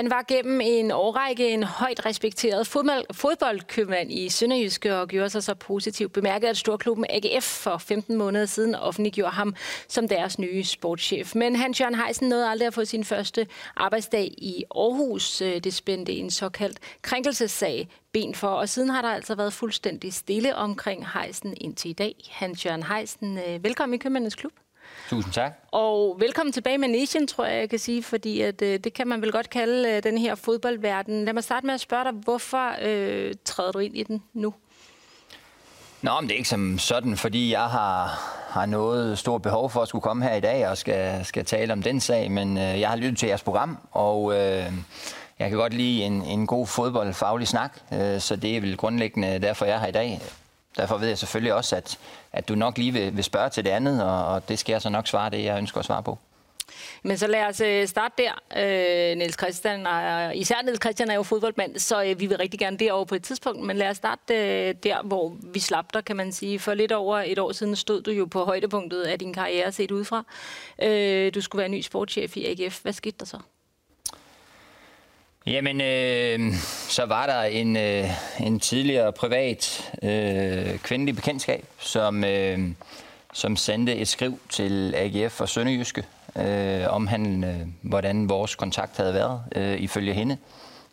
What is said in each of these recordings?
Han var gennem en årrække en højt respekteret fodboldkøbmand i Sønderjyske og gjorde sig så positivt bemærket, at storklubben AGF for 15 måneder siden offentliggjorde ham som deres nye sportschef. Men Hans Jørgen Heisen nåede aldrig at få sin første arbejdsdag i Aarhus. Øh, det spændte en såkaldt krænkelsessag ben for, og siden har der altså været fuldstændig stille omkring Heisen indtil i dag. Hans Jørgen Heisen, øh, velkommen i Købmændenes Klub. Tusind tak. Og velkommen tilbage med Nation, tror jeg, jeg kan sige, fordi at, øh, det kan man vel godt kalde øh, den her fodboldverden. Lad mig starte med at spørge dig, hvorfor øh, træder du ind i den nu? Nå, men det er ikke som sådan, fordi jeg har, har noget stort behov for at skulle komme her i dag og skal, skal tale om den sag, men øh, jeg har lyttet til jeres program, og øh, jeg kan godt lide en, en god fodboldfaglig snak, øh, så det er vel grundlæggende derfor, jeg er her i dag. Derfor ved jeg selvfølgelig også, at, at du nok lige vil, vil spørge til det andet, og, og det skal jeg så nok svare det, jeg ønsker at svare på. Men så lad os øh, starte der. Øh, Niels Christian, og især Niels Christian er jo fodboldmand, så øh, vi vil rigtig gerne derover på et tidspunkt. Men lad os starte øh, der, hvor vi slap dig, kan man sige. For lidt over et år siden stod du jo på højdepunktet af din karriere set udefra. Øh, du skulle være ny sportschef i AGF. Hvad skete der så? Jamen, øh, så var der en, øh, en tidligere privat øh, kvindelig bekendtskab, som, øh, som sendte et skriv til AGF og Sønderjyske, øh, omhandlende, øh, hvordan vores kontakt havde været, øh, ifølge hende.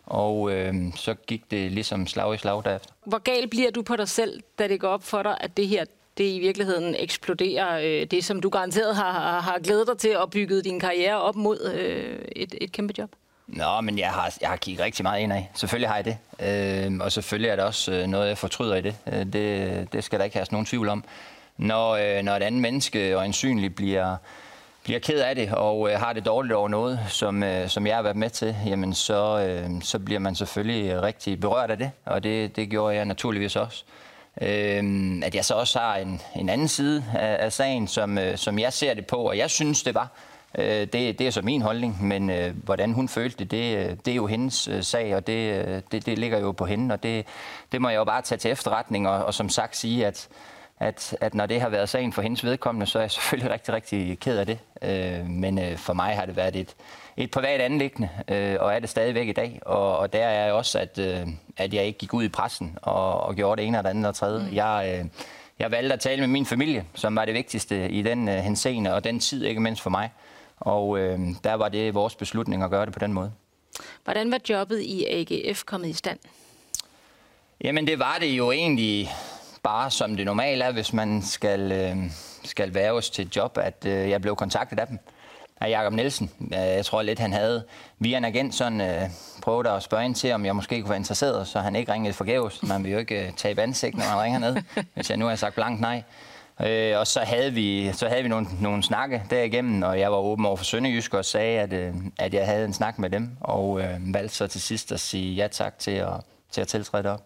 Og øh, så gik det ligesom slag i slag derefter. Hvor gal bliver du på dig selv, da det går op for dig, at det her det i virkeligheden eksploderer øh, det, som du garanteret har, har glædet dig til at bygge din karriere op mod øh, et, et kæmpe job? Nå, men jeg har, jeg har kigget rigtig meget ind af. Selvfølgelig har jeg det. Øh, og selvfølgelig er der også øh, noget, jeg fortryder i det. Øh, det. Det skal der ikke have nogen tvivl om. Når, øh, når et andet menneske øjensynligt bliver, bliver ked af det og øh, har det dårligt over noget, som, øh, som jeg har været med til, jamen så, øh, så bliver man selvfølgelig rigtig berørt af det. Og det, det gjorde jeg naturligvis også. Øh, at jeg så også har en, en anden side af, af sagen, som, øh, som jeg ser det på, og jeg synes, det var Øh, det, det er så min holdning, men øh, hvordan hun følte det, det, det er jo hendes øh, sag, og det, øh, det, det ligger jo på hende, og det, det må jeg jo bare tage til efterretning, og, og som sagt sige, at, at, at når det har været sagen for hendes vedkommende, så er jeg selvfølgelig rigtig, rigtig ked af det. Øh, men øh, for mig har det været et, et privat anlæggende, øh, og er det stadigvæk i dag. Og, og der er jeg også, at, øh, at jeg ikke gik ud i pressen og, og gjorde det ene og det andet og tredje. Mm. Jeg, øh, jeg valgte at tale med min familie, som var det vigtigste i den øh, henseende, og den tid ikke mindst for mig. Og øh, der var det vores beslutning at gøre det på den måde. Hvordan var jobbet i AGF kommet i stand? Jamen det var det jo egentlig bare som det normale er, hvis man skal, øh, skal værves til et job, at øh, jeg blev kontaktet af dem af Jakob Nielsen. Jeg tror lidt, han havde via en agent sådan, øh, prøvet at spørge ind til, om jeg måske kunne være interesseret, så han ikke ringede forgæves. Man vil jo ikke øh, tabe ansigt, når man ringer ned, hvis jeg nu har sagt blankt nej. Øh, og så havde vi, så havde vi nogle, nogle snakke derigennem, og jeg var åben over for Sønderjysk og sagde, at, øh, at jeg havde en snak med dem, og øh, valgte så til sidst at sige ja tak til at, til at tiltræde op.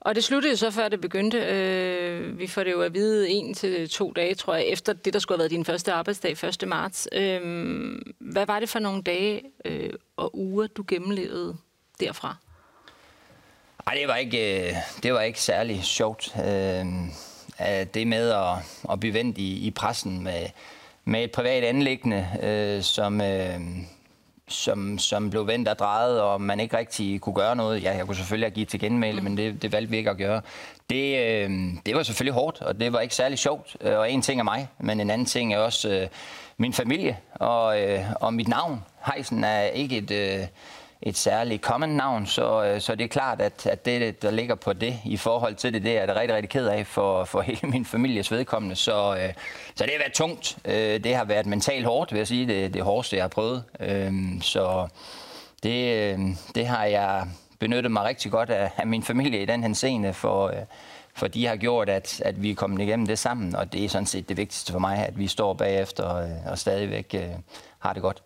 Og det sluttede jo så, før det begyndte. Øh, vi får det jo at vide en til to dage, tror jeg, efter det, der skulle have været din første arbejdsdag, 1. marts. Øh, hvad var det for nogle dage øh, og uger, du gennemlevede derfra? Ej, det var ikke, øh, det var ikke særlig sjovt. Øh, det med at, at blive vendt i, i pressen med, med et privat anlæggende, øh, som, øh, som, som blev vendt og drejet, og man ikke rigtig kunne gøre noget. Ja, jeg kunne selvfølgelig have givet til genmæle, mm. men det, det valgte vi ikke at gøre. Det, øh, det var selvfølgelig hårdt, og det var ikke særlig sjovt. Og en ting er mig, men en anden ting er også øh, min familie og, øh, og mit navn. Heisen er ikke et... Øh, et særligt common navn, så, øh, så det er klart, at, at det, der ligger på det i forhold til det, det er jeg rigtig, rigtig ked af for, for hele min families vedkommende. Så, øh, så det har været tungt. Øh, det har været mentalt hårdt, vil jeg sige. Det, det hårdeste, jeg har prøvet. Øhm, så det, øh, det har jeg benyttet mig rigtig godt af, af min familie i den her scene, for, øh, for de har gjort, at, at vi er kommet igennem det sammen, og det er sådan set det vigtigste for mig, at vi står bagefter og, og stadigvæk har det godt.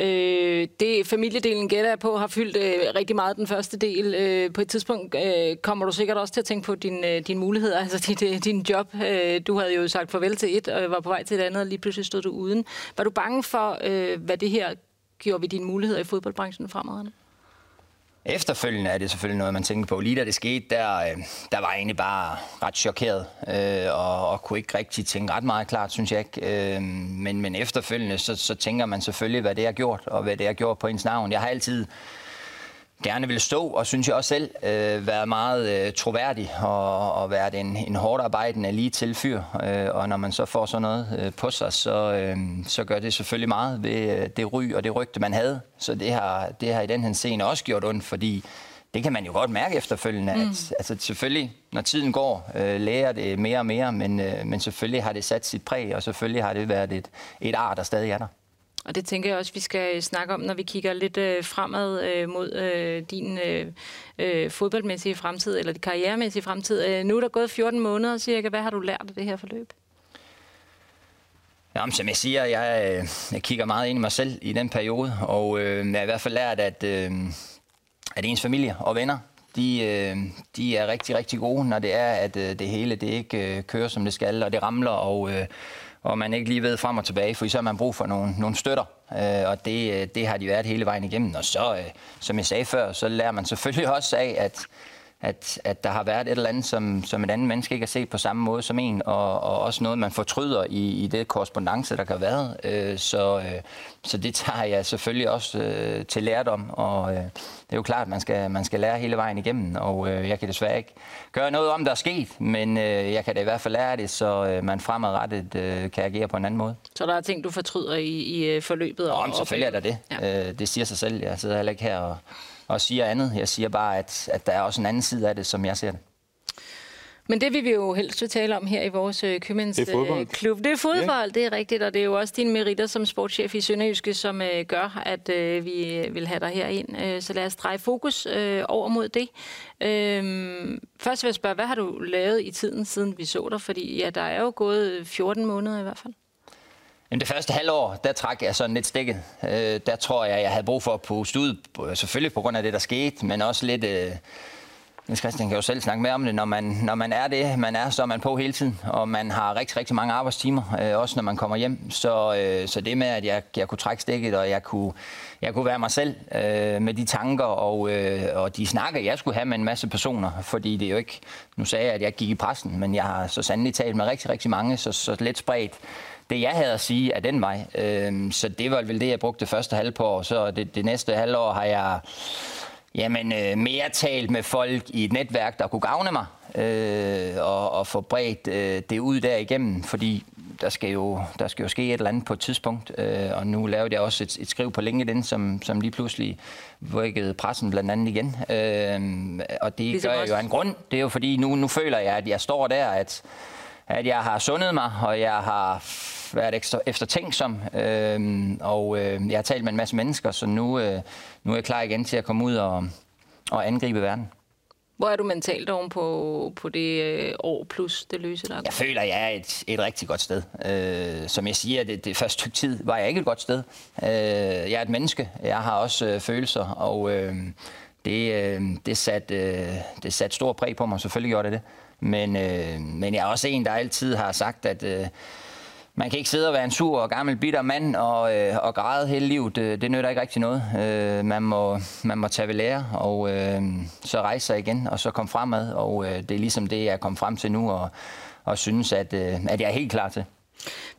Øh, det familiedelen gætter jeg på har fyldt øh, rigtig meget den første del. Øh, på et tidspunkt øh, kommer du sikkert også til at tænke på din, øh, dine muligheder, altså dit, øh, din job. Øh, du havde jo sagt farvel til et og var på vej til et andet, og lige pludselig stod du uden. Var du bange for, øh, hvad det her gjorde ved dine muligheder i fodboldbranchen fremadrettet? Efterfølgende er det selvfølgelig noget, man tænker på. Lige da det skete, der, øh, der var jeg egentlig bare ret chokeret, øh, og, og kunne ikke rigtig tænke ret meget klart, synes jeg ikke. Øh, men, men efterfølgende, så, så tænker man selvfølgelig, hvad det har gjort, og hvad det har gjort på ens navn. Jeg har altid gerne vil stå, og synes jeg også selv, øh, være meget øh, troværdig og, og være en, en hårdt arbejdende lige til fyr. Øh, og når man så får sådan noget øh, på sig, så, øh, så gør det selvfølgelig meget ved øh, det ry og det rygte, man havde. Så det har, det har i den her scene også gjort ondt, fordi det kan man jo godt mærke efterfølgende. Mm. At, altså selvfølgelig, når tiden går, øh, lærer det mere og mere, men, øh, men selvfølgelig har det sat sit præg, og selvfølgelig har det været et, et art, der stadig er der. Og det tænker jeg også, vi skal snakke om, når vi kigger lidt øh, fremad øh, mod øh, din øh, øh fodboldmæssige fremtid, eller karrieremæssige fremtid. Øh, nu er der gået 14 måneder cirka. Hvad har du lært af det her forløb? Jamen, som jeg siger, jeg, øh, jeg kigger meget ind i mig selv i den periode, og øh, jeg har i hvert fald lært, at, øh, at ens familie og venner, de, øh, de er rigtig, rigtig gode, når det er, at øh, det hele det ikke øh, kører, som det skal, og det ramler, og, øh, og man ikke lige ved frem og tilbage, for så har man brug for nogle, nogle støtter, øh, og det, øh, det har de været hele vejen igennem. Og så, øh, som jeg sagde før, så lærer man selvfølgelig også af, at, at, at der har været et eller andet, som, som et andet menneske ikke har set på samme måde som en, og, og også noget, man fortryder i, i det korrespondence, der kan have været. Øh, så, øh, så det tager jeg selvfølgelig også øh, til lærdom, og øh, det er jo klart, at man skal, man skal lære hele vejen igennem, og øh, jeg kan desværre ikke gøre noget om, der er sket, men øh, jeg kan da i hvert fald lære det, så øh, man fremadrettet øh, kan agere på en anden måde. Så der er ting, du fortryder i, i øh, forløbet? Og, og selvfølgelig er der det. Ja. Øh, det siger sig selv. Jeg sidder heller ikke her og og siger andet. Jeg siger bare, at, at der er også en anden side af det, som jeg ser det. Men det vil vi jo helst tale om her i vores øh, købmandsklub. Det, det er fodbold, ja. det er rigtigt, og det er jo også dine meritter som sportschef i Sønderjyske, som øh, gør, at øh, vi vil have dig her ind. Øh, så lad os dreje fokus øh, over mod det. Øh, først vil jeg spørge, hvad har du lavet i tiden, siden vi så dig? Fordi ja, der er jo gået 14 måneder i hvert fald. Jamen det første halvår, der trak jeg sådan lidt stikket. Øh, der tror jeg, jeg havde brug for at puste ud, selvfølgelig på grund af det, der skete, men også lidt... Øh, Jens Christian kan jo selv snakke mere om det. Når man, når man er det, man er, så er man på hele tiden, og man har rigtig, rigtig mange arbejdstimer, øh, også når man kommer hjem. Så, øh, så det med, at jeg, jeg kunne trække stikket, og jeg kunne, jeg kunne være mig selv øh, med de tanker og, øh, og de snakker, jeg skulle have med en masse personer, fordi det er jo ikke... Nu sagde jeg, at jeg gik i pressen, men jeg har så sandelig talt med rigtig, rigtig mange, så, så lidt spredt det, jeg havde at sige, er den vej. Øh, så det var vel det, jeg brugte det første halvår. Så det, det næste halvår har jeg jamen, øh, mere talt med folk i et netværk, der kunne gavne mig, øh, og, og få bredt øh, det ud derigennem, fordi der skal, jo, der skal jo ske et eller andet på et tidspunkt, øh, og nu lavede jeg også et, et skriv på LinkedIn, som, som lige pludselig rykkede pressen blandt andet igen. Øh, og det ligesom gør jeg jo af en grund. Det er jo fordi, nu, nu føler jeg, at jeg står der, at, at jeg har sundet mig, og jeg har været ekstra, eftertænksom, øh, og øh, jeg har talt med en masse mennesker, så nu, øh, nu er jeg klar igen til at komme ud og, og angribe verden. Hvor er du mentalt oven på, på det øh, år plus det løse, der Jeg føler, jeg er et, et rigtig godt sted. Øh, som jeg siger, det, det første stykke tid var jeg ikke et godt sted. Øh, jeg er et menneske. Jeg har også øh, følelser, og øh, det, øh, det, satte øh, sat stor præg på mig. Selvfølgelig gjorde det det. Men, øh, men jeg er også en, der altid har sagt, at... Øh, man kan ikke sidde og være en sur og gammel bitter mand og, øh, og græde hele livet. Det, det nytter ikke rigtig noget. Øh, man, må, man må tage ved lære og øh, så rejse sig igen og så komme fremad. Og øh, det er ligesom det, jeg er kommet frem til nu og, og synes, at, øh, at jeg er helt klar til.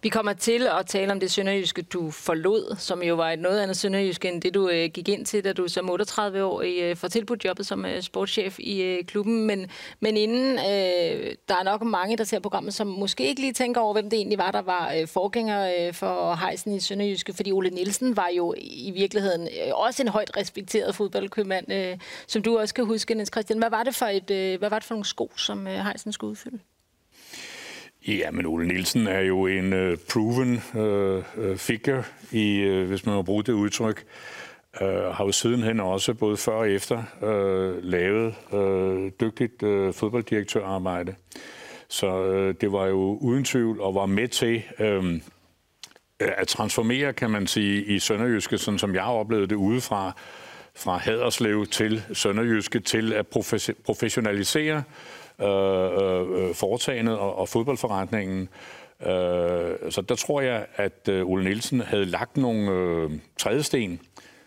Vi kommer til at tale om det sønderjyske, du forlod, som jo var et noget andet sønderjysk end det, du øh, gik ind til, da du som 38 år øh, får tilbudt jobbet som øh, sportschef i øh, klubben. Men, men inden, øh, der er nok mange, der ser programmet, som måske ikke lige tænker over, hvem det egentlig var, der var øh, forgænger øh, for Heisen i sønderjyske. Fordi Ole Nielsen var jo i virkeligheden øh, også en højt respekteret fodboldkøbmand, øh, som du også kan huske, Niels Christian. Hvad var det for, et, øh, hvad var det for nogle sko, som øh, Heisen skulle udfylde? Ja, men Ole Nielsen er jo en uh, proven uh, figure, i, uh, hvis man må bruge det udtryk. Uh, har jo sidenhen også, både før og efter, uh, lavet uh, dygtigt uh, fodbolddirektørarbejde. Så uh, det var jo uden tvivl og var med til uh, at transformere, kan man sige, i Sønderjyske, sådan som jeg oplevede det udefra, fra Haderslev til Sønderjyske, til at professionalisere Øh, øh, øh, foretagendet og, og fodboldforretningen. Øh, så der tror jeg, at øh, Ole Nielsen havde lagt nogle øh, trædesten,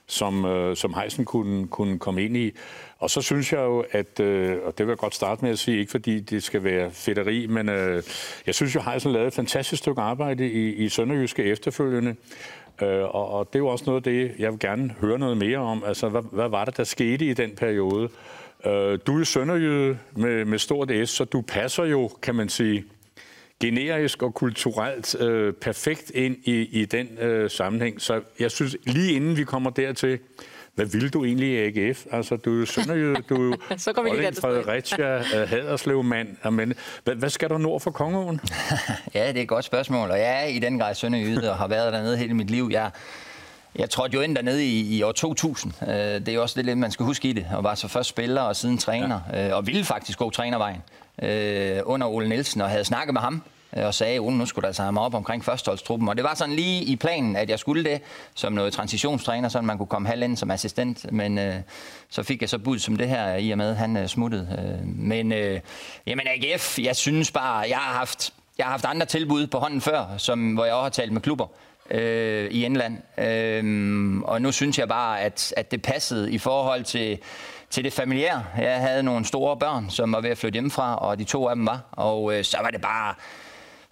som, øh, som Heisen kunne, kunne komme ind i. Og så synes jeg jo, at, øh, og det vil jeg godt starte med at sige, ikke fordi det skal være fedteri, men øh, jeg synes jo, Heisen lavede et fantastisk stykke arbejde i, i Sønderjyske efterfølgende. Øh, og, og det er jo også noget af det, jeg vil gerne høre noget mere om. Altså, hvad, hvad var det, der skete i den periode? Øh, du er sønderjyde med, med stort S, så du passer jo, kan man sige, generisk og kulturelt øh, perfekt ind i, i den øh, sammenhæng. Så jeg synes, lige inden vi kommer dertil, hvad vil du egentlig i AGF? Altså, du er jo Sønderjyde, du er jo Så kommer vi Fredericia, uh, Haderslev mand. Men, hvad, hvad skal der nord for Kongeåen? ja, det er et godt spørgsmål, og jeg er i den grad Sønderjyde og har været dernede hele mit liv. Jeg, jeg trådte jo ind dernede i, i år 2000. Uh, øh, det er også det, man skal huske i det. Og var så først spiller og siden træner. Ja. Uh, og ville faktisk gå trænervejen uh, under Ole Nielsen og havde snakket med ham og sagde, at nu skulle der altså have mig op omkring førsteholdstruppen. Og det var sådan lige i planen, at jeg skulle det som noget transitionstræner, så man kunne komme halv ind som assistent. Men øh, så fik jeg så bud som det her, i og med, at han øh, smuttede. Øh, men øh, jamen AGF, jeg synes bare, jeg har haft, jeg har haft andre tilbud på hånden før, som, hvor jeg også har talt med klubber øh, i England. Øh, og nu synes jeg bare, at, at det passede i forhold til til det familiære. Jeg havde nogle store børn, som var ved at flytte hjemmefra, og de to af dem var. Og øh, så var det bare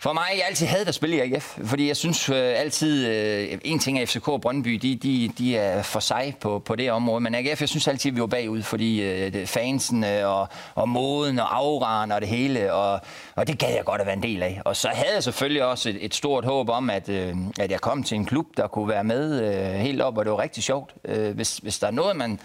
for mig, jeg altid havde at spille i AGF, fordi jeg synes øh, altid, øh, en ting er FCK og Brøndby, de, de, de er for sig på, på det område, men AGF, jeg synes altid, vi var bagud, fordi øh, fansen øh, og, og moden og auraen og det hele, og, og det gad jeg godt at være en del af. Og så havde jeg selvfølgelig også et, et stort håb om, at, øh, at jeg kom til en klub, der kunne være med øh, helt op, og det var rigtig sjovt. Øh, hvis, hvis der er noget, man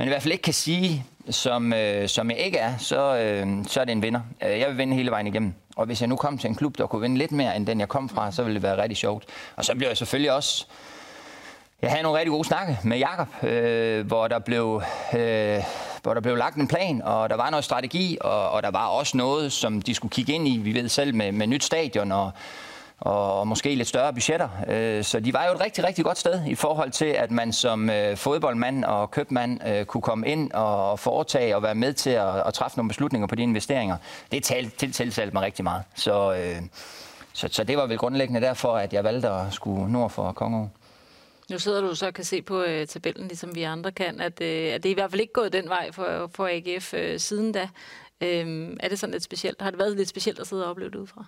man i hvert fald ikke kan sige, som, øh, som jeg ikke er, så, øh, så er det en vinder. Øh, jeg vil vinde hele vejen igennem. Og hvis jeg nu kom til en klub, der kunne vinde lidt mere, end den jeg kom fra, så ville det være rigtig sjovt. Og så bliver jeg selvfølgelig også... Jeg havde nogle rigtig gode snakke med Jakob, øh, hvor der blev... Øh, hvor der blev lagt en plan, og der var noget strategi, og, og der var også noget, som de skulle kigge ind i. Vi ved selv med, med nyt stadion og og måske lidt større budgetter. Øh, så de var jo et rigtig, rigtig godt sted i forhold til, at man som øh, fodboldmand og købmand øh, kunne komme ind og foretage og være med til at, at træffe nogle beslutninger på de investeringer. Det tiltalte mig rigtig meget. Så, så, så det var vel grundlæggende derfor, at jeg valgte at skulle nord for Kongo. Nu sidder du så og kan se på øh, tabellen, ligesom vi andre kan, at, øh, at det er i hvert fald ikke gået den vej for, for AGF øh, siden da. Øh, er det sådan lidt specielt? Har det været lidt specielt at sidde og opleve det udefra?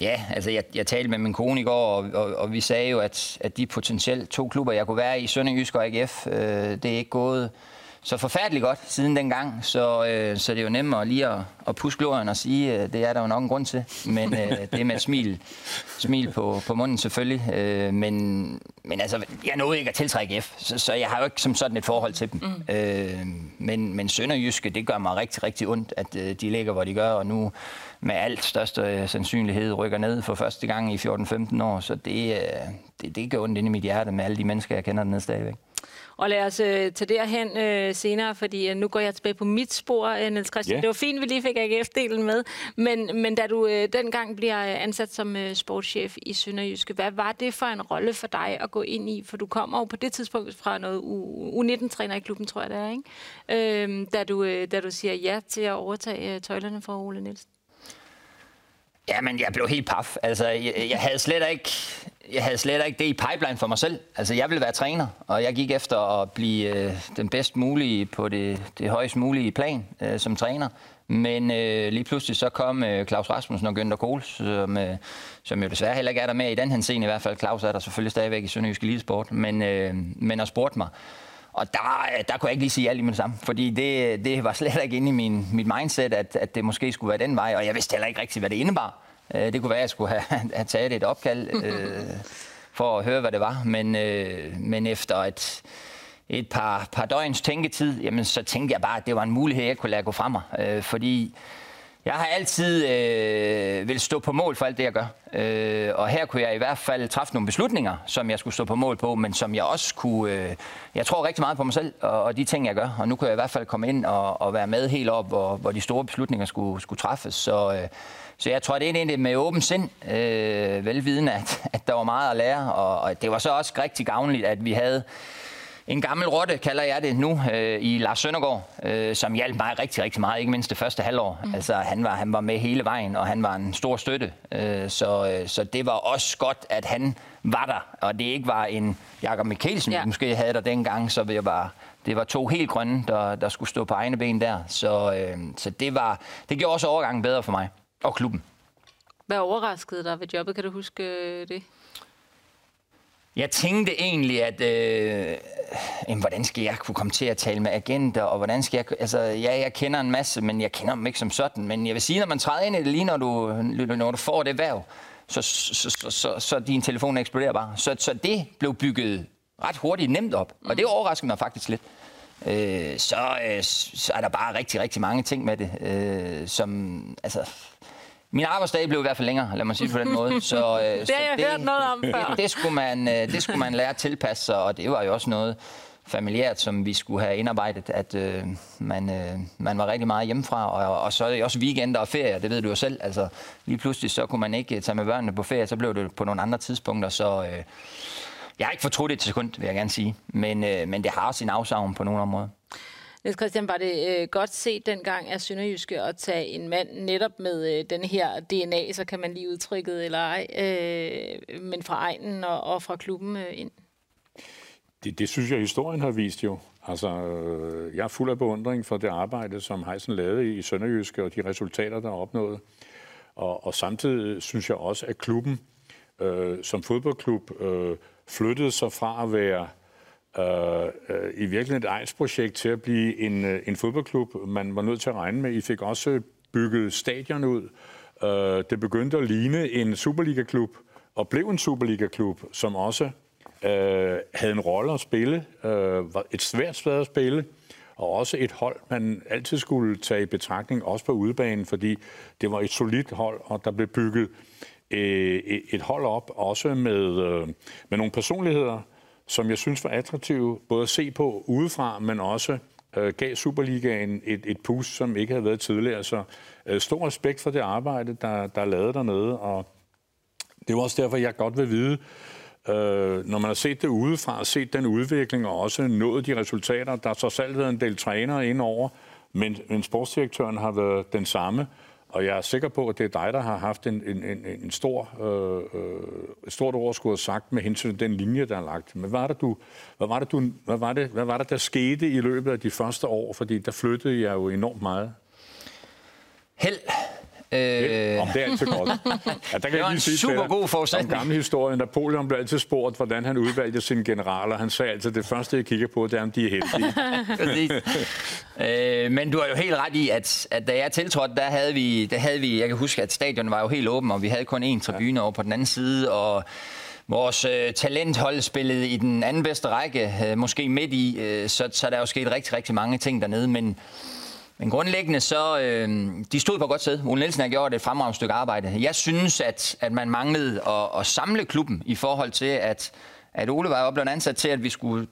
Ja, altså jeg, jeg talte med min kone i går, og, og, og vi sagde jo, at, at de potentielt to klubber, jeg kunne være i, Sønderjysk og AGF, øh, det er ikke gået så forfærdeligt godt siden dengang, så, øh, så det er jo nemmere lige at, at puske glorien og sige, øh, det er der jo nok en grund til, men øh, det er med et smil, smil på, på munden selvfølgelig, øh, men, men altså, jeg nåede ikke at tiltrække F, så, så jeg har jo ikke som sådan et forhold til dem, mm. øh, men, men Sønderjyske, det gør mig rigtig, rigtig ondt, at øh, de ligger, hvor de gør, og nu med alt største øh, sandsynlighed rykker ned for første gang i 14-15 år, så det, øh, det, det gør ondt inde i mit hjerte med alle de mennesker, jeg kender dernede stadigvæk. Og lad os øh, tage derhen øh, senere, fordi øh, nu går jeg tilbage på mit spor, øh, Niels Christian. Yeah. Det var fint, vi lige fik AGF-delen med, men, men da du øh, dengang bliver ansat som øh, sportschef i Sønderjyske, hvad var det for en rolle for dig at gå ind i? For du kommer jo på det tidspunkt fra noget U19-træner i klubben, tror jeg det er, ikke? Øh, da, du, øh, da du siger ja til at overtage øh, tøjlerne fra Ole Nielsen. Jamen, jeg blev helt paf. Altså, jeg, jeg havde slet ikke jeg havde slet ikke det i pipeline for mig selv. Altså, jeg ville være træner, og jeg gik efter at blive øh, den bedst mulige på det, det højst mulige plan øh, som træner. Men øh, lige pludselig så kom øh, Claus Rasmussen og Günther Kohl, som, øh, som jo desværre heller ikke er der med i den her scene i hvert fald. Claus er der selvfølgelig stadigvæk i Sønderjysk Elitesport, men, øh, men har spurgt mig. Og der, øh, der kunne jeg ikke lige sige alt i med det samme, fordi det, det var slet ikke inde i min, mit mindset, at, at det måske skulle være den vej, og jeg vidste heller ikke rigtigt, hvad det indebar. Øh, det kunne være, at jeg skulle have, have taget et opkald øh, for at høre, hvad det var. Men, øh, men efter et, et par, par døgns tænketid, jamen, så tænkte jeg bare, at det var en mulighed, jeg kunne lade gå fra mig. Øh, fordi Jeg har altid øh, vil stå på mål for alt det, jeg gør. Øh, og her kunne jeg i hvert fald træffe nogle beslutninger, som jeg skulle stå på mål på, men som jeg også kunne... Øh, jeg tror rigtig meget på mig selv og, og de ting, jeg gør. Og nu kunne jeg i hvert fald komme ind og, og være med helt op, hvor, hvor de store beslutninger skulle, skulle træffes. Så, øh, så jeg tror, det er egentlig med åben sind, øh, velvidende, at, at der var meget at lære. Og, og det var så også rigtig gavnligt, at vi havde en gammel rotte, kalder jeg det nu, øh, i Lars Søndergaard, øh, som hjalp mig rigtig, rigtig meget, ikke mindst det første halvår. Mm. Altså, han var, han var med hele vejen, og han var en stor støtte. Øh, så, øh, så det var også godt, at han var der, og det ikke var en Jakob Mikkelsen, ja. måske havde der dengang, så det var, det var to helt grønne, der, der skulle stå på egne ben der. Så, øh, så det, var, det gjorde også overgangen bedre for mig og klubben. Hvad overraskede dig ved jobbet? Kan du huske øh, det? Jeg tænkte egentlig, at øh, jamen, hvordan skal jeg kunne komme til at tale med agenter, og hvordan skal jeg... Altså, ja, jeg kender en masse, men jeg kender dem ikke som sådan. Men jeg vil sige, når man træder ind i det, lige når du, når du får det værv, så, så, så, så, så din telefon eksploderer bare. Så, så det blev bygget ret hurtigt nemt op, og det overraskede mig faktisk lidt. Øh, så, øh, så er der bare rigtig, rigtig mange ting med det, øh, som... Altså, min arbejdsdag blev i hvert fald længere, lad mig sige det på den måde. Så, øh, det har jeg det, hørt noget om før. Det, skulle man, øh, det skulle man lære at tilpasse sig, og det var jo også noget familiært, som vi skulle have indarbejdet, at øh, man, øh, man var rigtig meget hjemmefra, og, og så er det også weekender og ferie, det ved du jo selv. Altså, lige pludselig så kunne man ikke tage med børnene på ferie, så blev det på nogle andre tidspunkter, så øh, jeg har ikke fortrudt det til sekund, vil jeg gerne sige, men, øh, men det har sin afsavn på nogle områder. Niels Christian, var det øh, godt set dengang af Sønderjyske at tage en mand netop med øh, den her DNA, så kan man lige udtrykket eller ej, øh, men fra egnen og, og fra klubben øh, ind? Det, det synes jeg, historien har vist jo. Altså, øh, jeg er fuld af beundring for det arbejde, som Heisen lavede i Sønderjyske, og de resultater, der er opnået. Og, og samtidig synes jeg også, at klubben øh, som fodboldklub øh, flyttede sig fra at være øh, øh, i virkeligheden et ejensprojekt til at blive en, øh, en fodboldklub, man var nødt til at regne med. I fik også bygget stadion ud. Øh, det begyndte at ligne en Superliga-klub, og blev en Superliga-klub, som også øh, havde en rolle at spille, øh, var et svært sted at spille, og også et hold, man altid skulle tage i betragtning, også på udebanen, fordi det var et solidt hold, og der blev bygget øh, et hold op, også med, øh, med nogle personligheder, som jeg synes var attraktive, både at se på udefra, men også øh, gav Superligaen et, et pus, som ikke havde været tidligere. Så øh, stor respekt for det arbejde, der, der er lavet dernede, og det var også derfor, jeg godt vil vide, øh, når man har set det udefra, og set den udvikling, og også nået de resultater, der så selv været en del trænere indover, men, men sportsdirektøren har været den samme, og jeg er sikker på, at det er dig, der har haft en, en, en, en stor, øh, øh, et stort overskud sagt med hensyn til den linje, der er lagt. Men hvad var det, du, hvad var det, du, hvad var det, hvad var det der skete i løbet af de første år? Fordi der flyttede jeg jo enormt meget. Held Øh... Om det er altid godt. Ja, der kan det var en sige super god forudsætning. Om gamle historie. Napoleon blev altid spurgt, hvordan han udvalgte sine generaler. Han sagde altid, at det første, jeg kigger på, det er, om de er heldige. øh, men du har jo helt ret i, at, at da jeg tiltrådte, der havde, vi, der havde vi, jeg kan huske, at stadion var jo helt åben, og vi havde kun én tribune ja. over på den anden side, og Vores øh, talenthold spillede i den anden bedste række, øh, måske midt i, øh, så, så der er jo sket rigtig, rigtig mange ting dernede, men men grundlæggende så, øh, de stod på godt sted. Ole Nielsen har gjort et fremragende stykke arbejde. Jeg synes, at, at man manglede at, at samle klubben i forhold til, at, at Ole var jo blevet ansat til, at vi skulle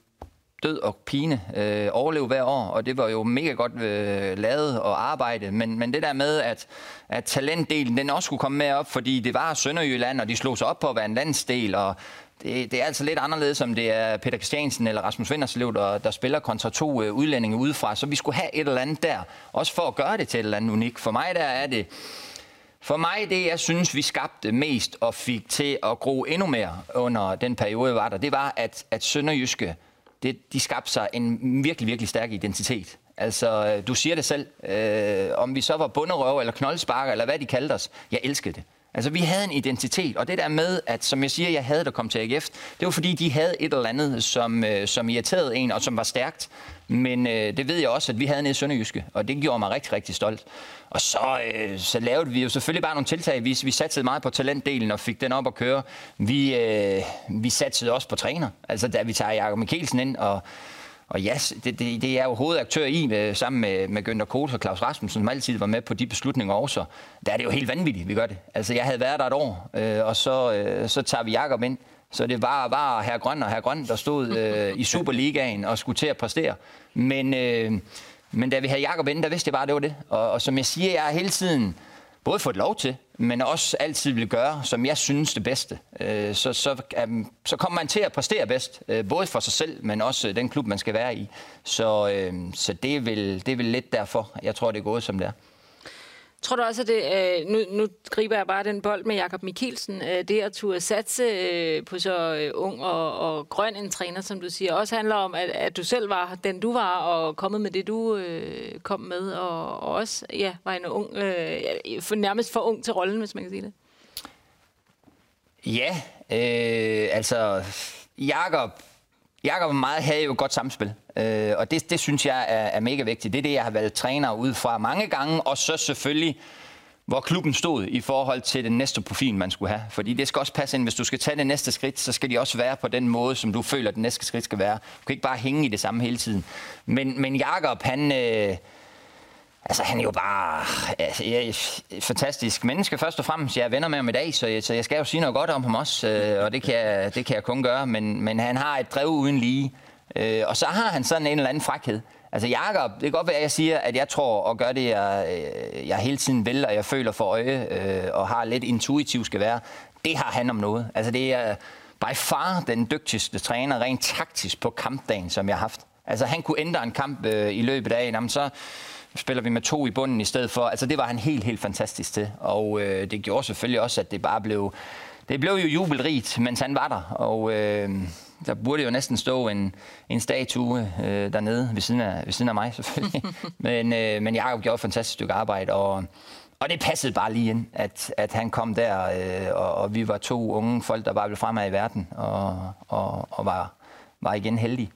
død og pine øh, overleve hver år, og det var jo mega godt øh, lavet og arbejde, men, men det der med, at, at talentdelen den også skulle komme med op, fordi det var Sønderjylland, og de slog sig op på at være en landsdel, og det, det er altså lidt anderledes, om det er Peter Christiansen eller Rasmus Vinderslev, der, der spiller kontra to øh, udlændinge udefra. Så vi skulle have et eller andet der, også for at gøre det til et eller andet unik. For mig der er det... For mig, det jeg synes, vi skabte mest og fik til at gro endnu mere under den periode, var der, det var, at, at Sønderjyske, det, de skabte sig en virkelig, virkelig stærk identitet. Altså, øh, du siger det selv. Øh, om vi så var bunderøv eller knoldsparker, eller hvad de kaldte os. Jeg elskede det. Altså, vi havde en identitet, og det der med, at som jeg siger, jeg havde at komme til AGF, det var fordi, de havde et eller andet, som, øh, som irriterede en, og som var stærkt. Men øh, det ved jeg også, at vi havde nede i Sønderjyske, og det gjorde mig rigtig, rigtig stolt. Og så, øh, så lavede vi jo selvfølgelig bare nogle tiltag. Vi, vi satsede meget på talentdelen og fik den op at køre. Vi, øh, vi satsede også på træner. Altså, da vi tager Jakob Mikkelsen ind og og ja, det, det, det er jo hovedaktør i, med, sammen med, med Günther Kohl og Claus Rasmussen, som altid var med på de beslutninger også. Der er det jo helt vanvittigt, vi gør det. Altså, jeg havde været der et år, øh, og så, øh, så tager vi Jakob ind. Så det var bare herr Grøn og herr Grøn, der stod øh, i Superligaen og skulle til at præstere. Men, øh, men da vi havde Jakob inde, der vidste jeg bare, at det var det. Og, og som jeg siger, jeg er hele tiden både fået lov til, men også altid vil gøre, som jeg synes det bedste. Øh, så, så, um, så kommer man til at præstere bedst, øh, både for sig selv, men også øh, den klub, man skal være i. Så, øh, så det, er vel, det er vel lidt derfor, jeg tror, det er gået, som det er. Tror du også, at det, øh, nu, nu griber jeg bare den bold med Jakob Mikkelsen, øh, det at turde satse øh, på så øh, ung og, og grøn en træner, som du siger, også handler om, at, at du selv var den, du var, og kommet med det, du øh, kom med, og, og også ja, var en ung, øh, for, nærmest for ung til rollen, hvis man kan sige det. Ja, øh, altså Jakob Jakob og mig havde jo et godt samspil, øh, og det, det synes jeg er, er mega vigtigt. Det er det, jeg har valgt træner ud fra mange gange, og så selvfølgelig, hvor klubben stod i forhold til den næste profil, man skulle have. Fordi det skal også passe ind, hvis du skal tage det næste skridt, så skal de også være på den måde, som du føler, at det næste skridt skal være. Du kan ikke bare hænge i det samme hele tiden. Men, men Jakob, han... Øh, Altså, han er jo bare altså, jeg er et fantastisk menneske, først og fremmest. Jeg er venner med ham i dag, så jeg, så jeg skal jo sige noget godt om ham også, øh, og det kan, jeg, det kan jeg kun gøre. Men, men han har et drev uden lige, øh, og så har han sådan en eller anden frækhed. Altså, Jakob, det kan godt være, at jeg siger, at jeg tror og gør det, jeg, øh, jeg hele tiden vil, og jeg føler for øje, øh, og har lidt intuitivt skal være. Det har han om noget. Altså, det er by far den dygtigste træner, rent taktisk på kampdagen, som jeg har haft. Altså, han kunne ændre en kamp øh, i løbet af dagen, så spiller vi med to i bunden i stedet for. Altså det var han helt, helt fantastisk til. Og øh, det gjorde selvfølgelig også, at det bare blev... Det blev jo jubelrigt, mens han var der. Og øh, der burde jo næsten stå en, en statue øh, dernede ved siden, af, ved siden af mig selvfølgelig. men, øh, men Jacob gjorde et fantastisk stykke arbejde, og, og det passede bare lige ind, at, at han kom der, øh, og, og vi var to unge folk, der bare blev fremad i verden, og, og, og var, var igen heldige.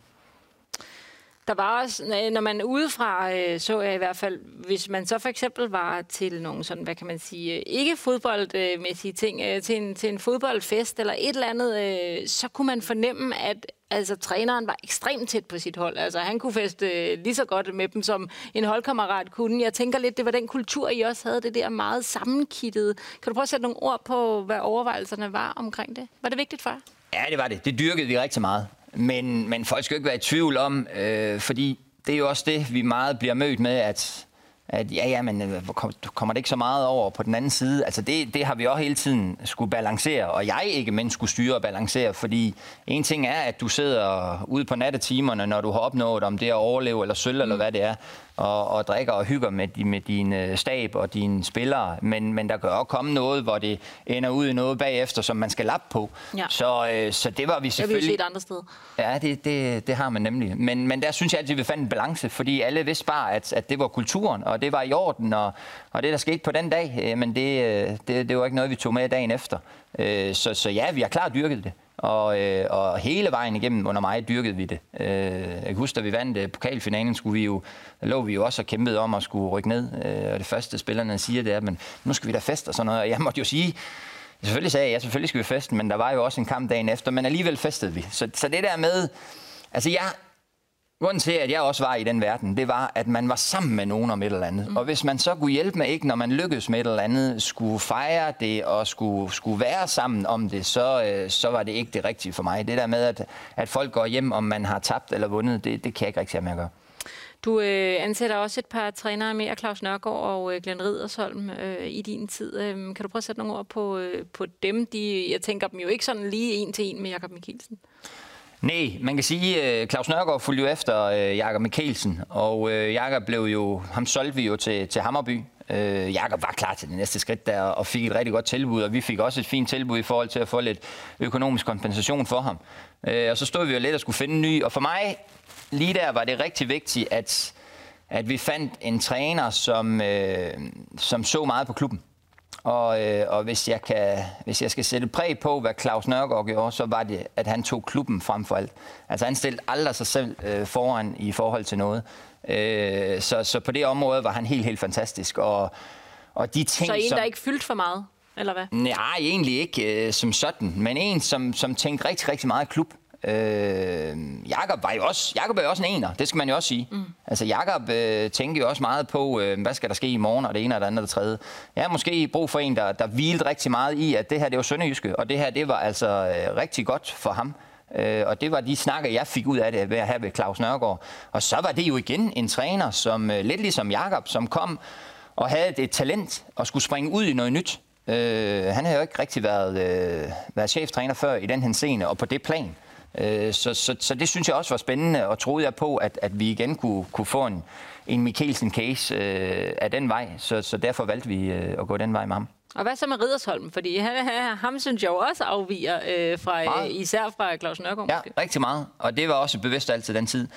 Der var også, når man udefra øh, så jeg i hvert fald, hvis man så for eksempel var til nogle sådan, hvad kan man sige, øh, ikke fodboldmæssige ting, øh, til en, til en fodboldfest eller et eller andet, øh, så kunne man fornemme, at altså, træneren var ekstremt tæt på sit hold. Altså, han kunne feste øh, lige så godt med dem, som en holdkammerat kunne. Jeg tænker lidt, det var den kultur, I også havde, det der meget sammenkittede. Kan du prøve at sætte nogle ord på, hvad overvejelserne var omkring det? Var det vigtigt for jer? Ja, det var det. Det dyrkede vi rigtig meget. Men, men folk skal jo ikke være i tvivl om, øh, fordi det er jo også det, vi meget bliver mødt med, at, at ja, ja, men øh, kommer det ikke så meget over på den anden side? Altså det, det har vi også hele tiden skulle balancere, og jeg ikke mindst skulle styre og balancere, fordi en ting er, at du sidder ude på nattetimerne, når du har opnået, om det er at overleve eller sølv, mm. eller hvad det er, og, og drikker og hygger med, med din øh, stab og dine spillere. Men, men der kan også komme noget, hvor det ender ud i noget bagefter, som man skal lappe på. Ja. Så, øh, så det var vi selvfølgelig... Det har vi set andre steder. Ja, det, det, det har man nemlig. Men, men der synes jeg altid, vi fandt en balance, fordi alle vidste bare, at, at det var kulturen, og det var i orden, og, og det, der skete på den dag, øh, men det, øh, det, det var ikke noget, vi tog med dagen efter. Øh, så, så ja, vi har klart dyrket det. Og, øh, og hele vejen igennem under mig dyrkede vi det. Øh, jeg kan huske, da vi vandt øh, pokalfinalen, skulle vi jo, lå vi jo også og kæmpede om at skulle rykke ned. Øh, og det første spillerne siger, det er, men nu skal vi da fest og sådan noget. Og jeg måtte jo sige, selvfølgelig sagde jeg, ja, selvfølgelig skal vi feste, men der var jo også en kamp dagen efter, men alligevel festede vi. Så, så det der med, altså jeg, Grunden til, at jeg også var i den verden, det var, at man var sammen med nogen om et eller andet. Mm. Og hvis man så kunne hjælpe med ikke, når man lykkedes med et eller andet, skulle fejre det og skulle, skulle være sammen om det, så, øh, så var det ikke det rigtige for mig. Det der med, at, at folk går hjem, om man har tabt eller vundet, det, det kan jeg ikke rigtig have med at gøre. Du øh, ansætter også et par trænere mere, Claus Nørgaard og øh, Glenn Ridersholm, øh, i din tid. Øh, kan du prøve at sætte nogle ord på, øh, på dem? De, jeg tænker dem jo ikke sådan lige en til en med Jakob Mikkelsen. Nej, man kan sige, at Claus Nørgaard fulgte jo efter øh, Jakob Mikkelsen, og øh, Jakob blev jo, ham solgte vi jo til, til Hammerby. Øh, Jakob var klar til det næste skridt der, og fik et rigtig godt tilbud, og vi fik også et fint tilbud i forhold til at få lidt økonomisk kompensation for ham. Øh, og så stod vi jo lidt og skulle finde en ny, og for mig, lige der var det rigtig vigtigt, at, at vi fandt en træner, som, øh, som så meget på klubben. Og, øh, og hvis, jeg kan, hvis jeg skal sætte præg på, hvad Claus Nørgaard gjorde, så var det, at han tog klubben frem for alt. Altså han stillede aldrig sig selv øh, foran i forhold til noget. Øh, så, så på det område var han helt, helt fantastisk. Og, og de ting, så en, som, der ikke fyldt for meget? Eller hvad? Nej, egentlig ikke øh, som sådan, men en, som, som tænkte rigtig, rigtig meget klub. Øh, Jakob var jo også, Jakob er jo også en ener, det skal man jo også sige. Mm. Altså Jakob øh, tænker jo også meget på, øh, hvad skal der ske i morgen, og det ene og det andet og det tredje. Jeg har måske brug for en, der, der hvilede rigtig meget i, at det her det var Sønderjyske, og det her det var altså øh, rigtig godt for ham. Øh, og det var de snakker, jeg fik ud af det ved at have ved Claus Nørgaard. Og så var det jo igen en træner, som øh, lidt ligesom Jakob, som kom og havde et talent og skulle springe ud i noget nyt. Øh, han har jo ikke rigtig været, øh, været cheftræner før i den her scene og på det plan. Øh, så, så, så det synes jeg også var spændende, og troede jeg på, at, at vi igen kunne, kunne få en, en Mikkelsen-case øh, af den vej. Så, så derfor valgte vi øh, at gå den vej med ham. Og hvad så med Ridersholm? Fordi han, ham synes jeg jo også afviger øh, fra, øh, især fra Claus Nørgaard. Ja, måske. rigtig meget. Og det var også bevidst altid den tid.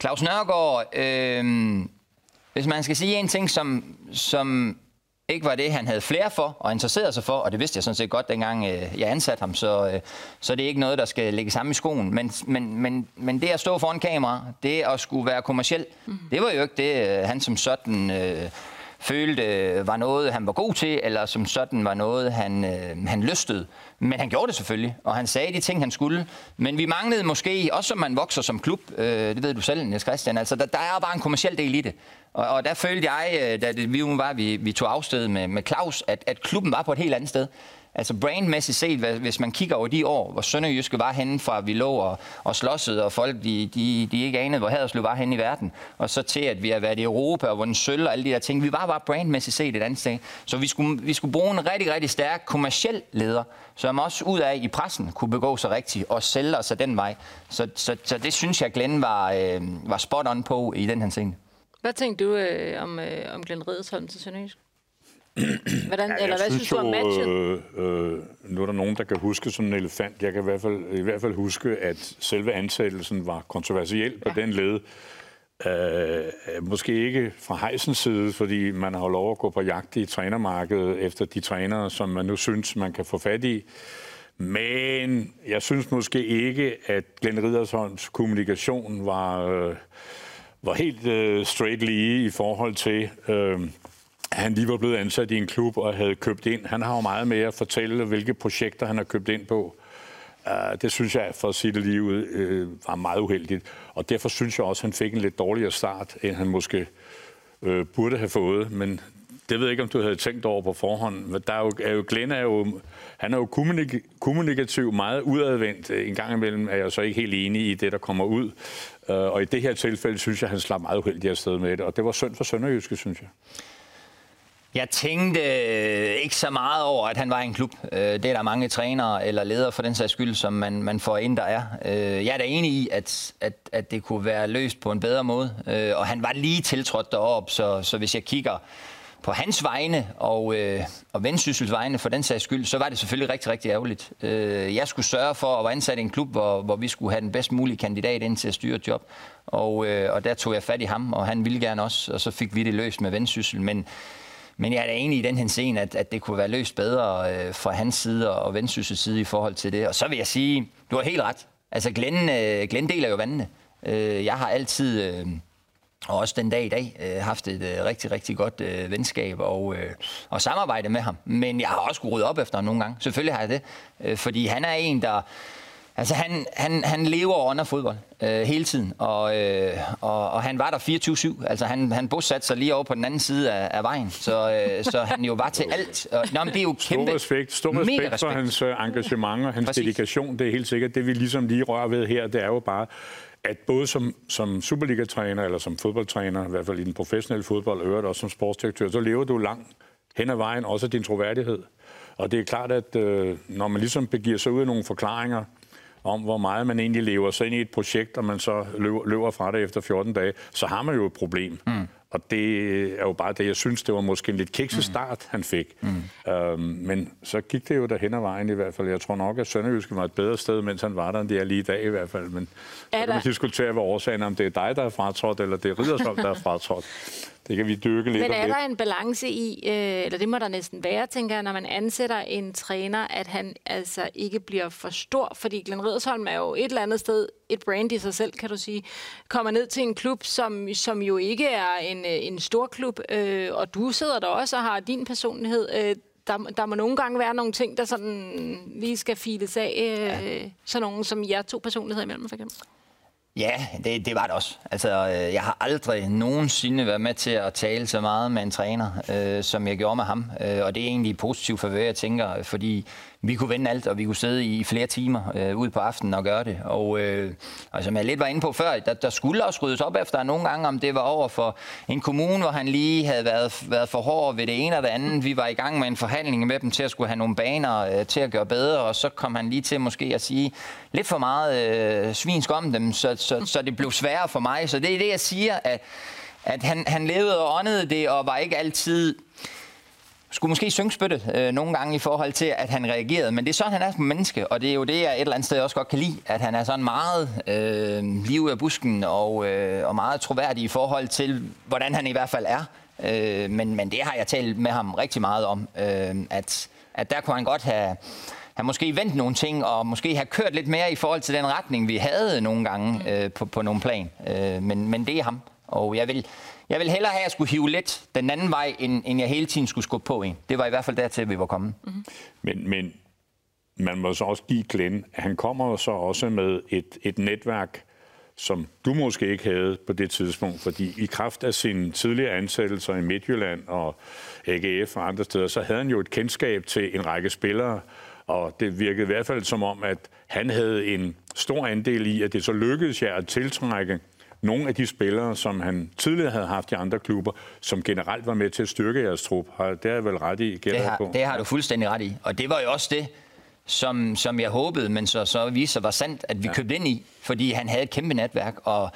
Claus Nørgaard, øh, hvis man skal sige en ting, som, som ikke var det, han havde flere for og interesserede sig for, og det vidste jeg sådan set godt, dengang øh, jeg ansatte ham, så, øh, så det er ikke noget, der skal ligge sammen i skoen. Men, men, men, men det at stå foran kamera, det at skulle være kommersiel, mm. det var jo ikke det, øh, han som sådan... Øh, følte øh, var noget, han var god til, eller som sådan var noget, han, øh, han lystede. Men han gjorde det selvfølgelig, og han sagde de ting, han skulle. Men vi manglede måske, også som man vokser som klub, øh, det ved du selv, Niels Christian, altså der, der er bare en kommersiel del i det. Og, og der følte jeg, øh, da det, vi var, vi, vi tog afsted med, med Claus, at, at klubben var på et helt andet sted. Altså brandmæssigt set, hvis man kigger over de år, hvor Sønderjyske var henne fra, vi lå og, og slåssede, og folk de, de, de ikke anede, hvor Haderslev var henne i verden, og så til, at vi har været i Europa og vundet sølv og alle de der ting. Vi var bare brandmæssigt set et andet sted. Så vi skulle, vi skulle bruge en rigtig, rigtig stærk kommersiel leder, som også ud af i pressen kunne begå sig rigtigt og sælge os af den vej. Så, så, så det synes jeg, Glenn var, øh, var spot on på i den her scene. Hvad tænkte du øh, om, øh, om Glenn Riddersholm til Sønderjysk? Hvordan, ja, eller hvad synes, du om matchet? Øh, øh, nu er der nogen, der kan huske sådan en elefant. Jeg kan i hvert fald, i hvert fald huske, at selve ansættelsen var kontroversiel på ja. den led. Uh, måske ikke fra Heisens side, fordi man har lov at gå på jagt i trænermarkedet efter de trænere, som man nu synes, man kan få fat i. Men jeg synes måske ikke, at Glenn Riddersholms kommunikation var, uh, var helt uh, straight lige i forhold til... Uh, han lige var blevet ansat i en klub og havde købt ind. Han har jo meget mere at fortælle, hvilke projekter han har købt ind på. Uh, det synes jeg, for at sige det lige ud, uh, var meget uheldigt. Og derfor synes jeg også, at han fik en lidt dårligere start, end han måske uh, burde have fået. Men det ved jeg ikke, om du havde tænkt over på forhånd. Der er jo, er jo Glenn er jo, han er jo kommunik- kommunikativ meget udadvendt. En gang imellem er jeg så ikke helt enig i det, der kommer ud. Og i det her tilfælde synes jeg, han slap meget uheldigt afsted med det. Og det var synd for Sønderjyske, synes jeg. Jeg tænkte øh, ikke så meget over, at han var i en klub. Øh, det er der mange trænere eller ledere for den sags skyld, som man, man får ind, der er. Øh, jeg er da enig i, at, at, at det kunne være løst på en bedre måde. Og han var lige tiltrådt derop, så, så hvis jeg kigger på hans vegne og, øh, og Vendsyssels vegne for den sags skyld, så var det selvfølgelig rigtig, rigtig ærgerligt. Øh, jeg skulle sørge for at være ansat i en klub, hvor, hvor vi skulle have den bedst mulige kandidat ind til at styre et job. Og, øh, og der tog jeg fat i ham, og han ville gerne også, og så fik vi det løst med Vendsyssel. Men men jeg er da enig i den her scene, at, at det kunne være løst bedre øh, fra hans side og Vendsyssels side i forhold til det. Og så vil jeg sige, du har helt ret. Altså Glenn, øh, Glenn deler jo vandene. Øh, jeg har altid, øh, og også den dag i dag, øh, haft et øh, rigtig, rigtig godt øh, venskab og, øh, og samarbejde med ham. Men jeg har også kunne rydde op efter ham nogle gange. Selvfølgelig har jeg det. Øh, fordi han er en, der Altså, han, han, han lever under fodbold øh, hele tiden, og, øh, og, og han var der 24-7. Altså, han, han bosatte sig lige over på den anden side af, af vejen, så, øh, så han jo var til alt. Og, nå, men det er jo kæmpe... Stor respekt, stor respekt, respekt. for hans uh, engagement og hans Præcis. dedikation. Det er helt sikkert. Det vi ligesom lige rører ved her, det er jo bare, at både som, som Superliga-træner, eller som fodboldtræner, i hvert fald i den professionelle fodbold, og også som sportsdirektør, så lever du langt hen ad vejen, også din troværdighed. Og det er klart, at øh, når man ligesom begiver sig ud af nogle forklaringer, om, hvor meget man egentlig lever sig ind i et projekt, og man så løber, løber fra det efter 14 dage, så har man jo et problem. Mm. Og det er jo bare det, jeg synes, det var måske en lidt kikset mm. start, mm. han fik. Mm. Øhm, men så gik det jo der hen ad vejen i hvert fald. Jeg tror nok, at Sønderjyske var et bedre sted, mens han var der, end det er lige i dag i hvert fald. Men er så kan man diskutere, hvad årsagen er, om det er dig, der er fratrådt, eller det er Riddersholm, der er fratrådt. Det kan vi dykke lidt Men er der en balance i, øh, eller det må der næsten være, tænker jeg, når man ansætter en træner, at han altså ikke bliver for stor? Fordi Glenn Riddersholm er jo et eller andet sted et brand i sig selv, kan du sige. Kommer ned til en klub, som, som jo ikke er en, øh, en stor klub, øh, og du sidder der også og har din personlighed. Øh, der, der må nogle gange være nogle ting, der sådan lige skal files af. Øh, ja. Sådan nogle som jer to personligheder imellem, for eksempel. Ja, det, det var det også. Altså, øh, jeg har aldrig nogensinde været med til at tale så meget med en træner, øh, som jeg gjorde med ham. Øh, og det er egentlig positivt for, hvad jeg tænker, fordi vi kunne vende alt, og vi kunne sidde i flere timer øh, ud på aftenen og gøre det. Og, øh, og som jeg lidt var inde på før, der, der skulle også ryddes op efter nogle gange, om det var over for en kommune, hvor han lige havde været, været for hård ved det ene og det andet. Vi var i gang med en forhandling med dem til at skulle have nogle baner øh, til at gøre bedre, og så kom han lige til måske at sige lidt for meget øh, svinsk om dem, så, så, så det blev sværere for mig. Så det er det, jeg siger, at, at han, han levede og åndede det, og var ikke altid skulle måske synge spyttet øh, nogle gange i forhold til, at han reagerede. Men det er sådan, han er som menneske, og det er jo det, jeg et eller andet sted også godt kan lide, at han er sådan meget øh, liv af busken og, øh, og meget troværdig i forhold til, hvordan han i hvert fald er. Øh, men, men det har jeg talt med ham rigtig meget om, øh, at, at der kunne han godt have, have måske vendt nogle ting, og måske have kørt lidt mere i forhold til den retning, vi havde nogle gange øh, på, på nogle plan. Øh, men, men det er ham, og jeg vil, jeg vil hellere have, at jeg skulle hive lidt den anden vej, end, end jeg hele tiden skulle skubbe på en. Det var i hvert fald dertil, vi var kommet. Mm-hmm. Men, men man må så også give Glenn, at han kommer så også med et, et netværk, som du måske ikke havde på det tidspunkt, fordi i kraft af sine tidligere ansættelser i Midtjylland og AGF og andre steder, så havde han jo et kendskab til en række spillere, og det virkede i hvert fald som om, at han havde en stor andel i, at det så lykkedes jer at tiltrække nogle af de spillere, som han tidligere havde haft i andre klubber, som generelt var med til at styrke jeres trup. Det er vel ret i, det har, på? Det har du fuldstændig ret i. Og det var jo også det, som, som jeg håbede, men så, så viste sig var sandt, at vi ja. købte ind i, fordi han havde et kæmpe netværk. Og,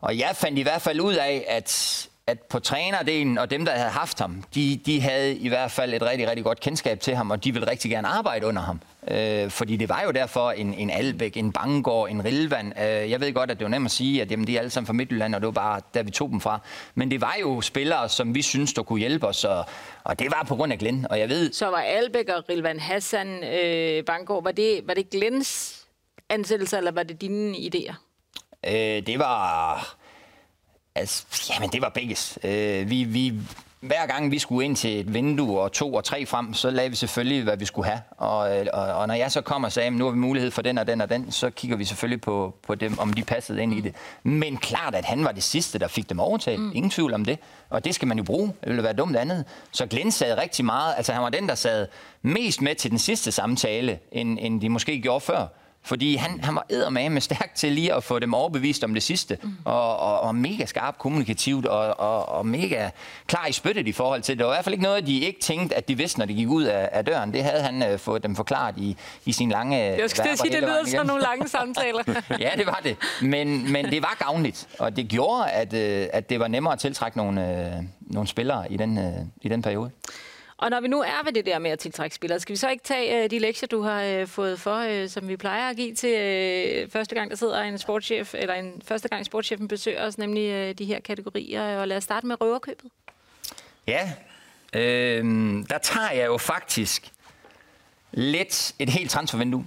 og jeg fandt i hvert fald ud af, at, at på trænerdelen og dem, der havde haft ham, de, de havde i hvert fald et rigtig, rigtig godt kendskab til ham, og de ville rigtig gerne arbejde under ham. Øh, fordi det var jo derfor en, en Albæk, en Bangor, en Rilvan. Øh, jeg ved godt, at det var nemt at sige, at jamen, de er alle sammen fra Midtjylland, og det var bare der, vi tog dem fra. Men det var jo spillere, som vi synes, der kunne hjælpe os, og, og det var på grund af Glenn. Og jeg ved... Så var Albæk og Rilvan Hassan, øh, Bangor, var det, var det Glens ansættelse, eller var det dine idéer? Øh, det var... Altså, jamen, det var begges. Øh, vi, vi, hver gang vi skulle ind til et vindue og to og tre frem, så lagde vi selvfølgelig, hvad vi skulle have. Og, øh, og, og når jeg så kommer og sagde, at nu har vi mulighed for den og den og den, så kigger vi selvfølgelig på, på dem, om de passede ind i det. Men klart, at han var det sidste, der fik dem overtalt. Mm. Ingen tvivl om det. Og det skal man jo bruge. Det ville være dumt andet. Så Glenn sad rigtig meget. Altså han var den, der sad mest med til den sidste samtale, end, end de måske gjorde før. Fordi han, han var med stærk til lige at få dem overbevist om det sidste. Mm. Og, og, og mega skarp kommunikativt og, og, og mega klar i spyttet i forhold til det. Det var i hvert fald ikke noget, de ikke tænkte, at de vidste, når de gik ud af, af døren. Det havde han uh, fået dem forklaret i, i sin lange Jeg skal sige, det lyder som nogle lange samtaler. ja, det var det. Men, men det var gavnligt. Og det gjorde, at, uh, at det var nemmere at tiltrække nogle, uh, nogle spillere i den, uh, i den periode. Og når vi nu er ved det der med at tiltrække spillere, skal vi så ikke tage øh, de lektier, du har øh, fået for, øh, som vi plejer at give til øh, første gang, der sidder en sportschef, eller en første gang sportschefen besøger os, nemlig øh, de her kategorier. Og lad os starte med røverkøbet. Ja, øh, der tager jeg jo faktisk lidt et helt transfervindue.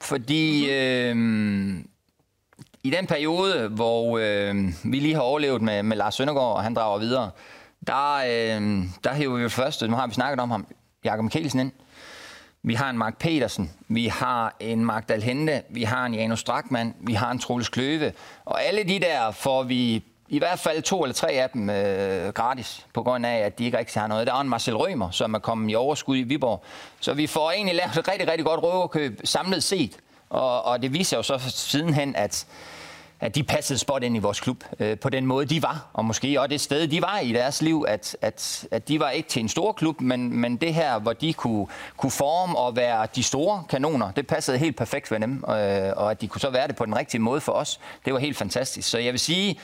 Fordi mm-hmm. øh, i den periode, hvor øh, vi lige har overlevet med, med Lars Søndergaard, og han drager videre, der, øh, der hæver vi først, nu har vi snakket om ham, Jakob Mikkelsen ind. Vi har en Mark Petersen, vi har en Mark Dalhente, vi har en Janus Strakman, vi har en Troels Kløve. Og alle de der får vi i hvert fald to eller tre af dem øh, gratis, på grund af, at de ikke rigtig har noget. Der er en Marcel Rømer, som er kommet i overskud i Viborg. Så vi får egentlig lavet et rigtig, rigtig godt røverkøb samlet set. Og, og det viser jo så sidenhen, at at de passede spot ind i vores klub øh, på den måde, de var. Og måske også det sted, de var i deres liv, at, at, at de var ikke til en stor klub, men, men det her, hvor de kunne, kunne forme og være de store kanoner, det passede helt perfekt for dem. Øh, og at de kunne så være det på den rigtige måde for os, det var helt fantastisk. Så jeg vil sige,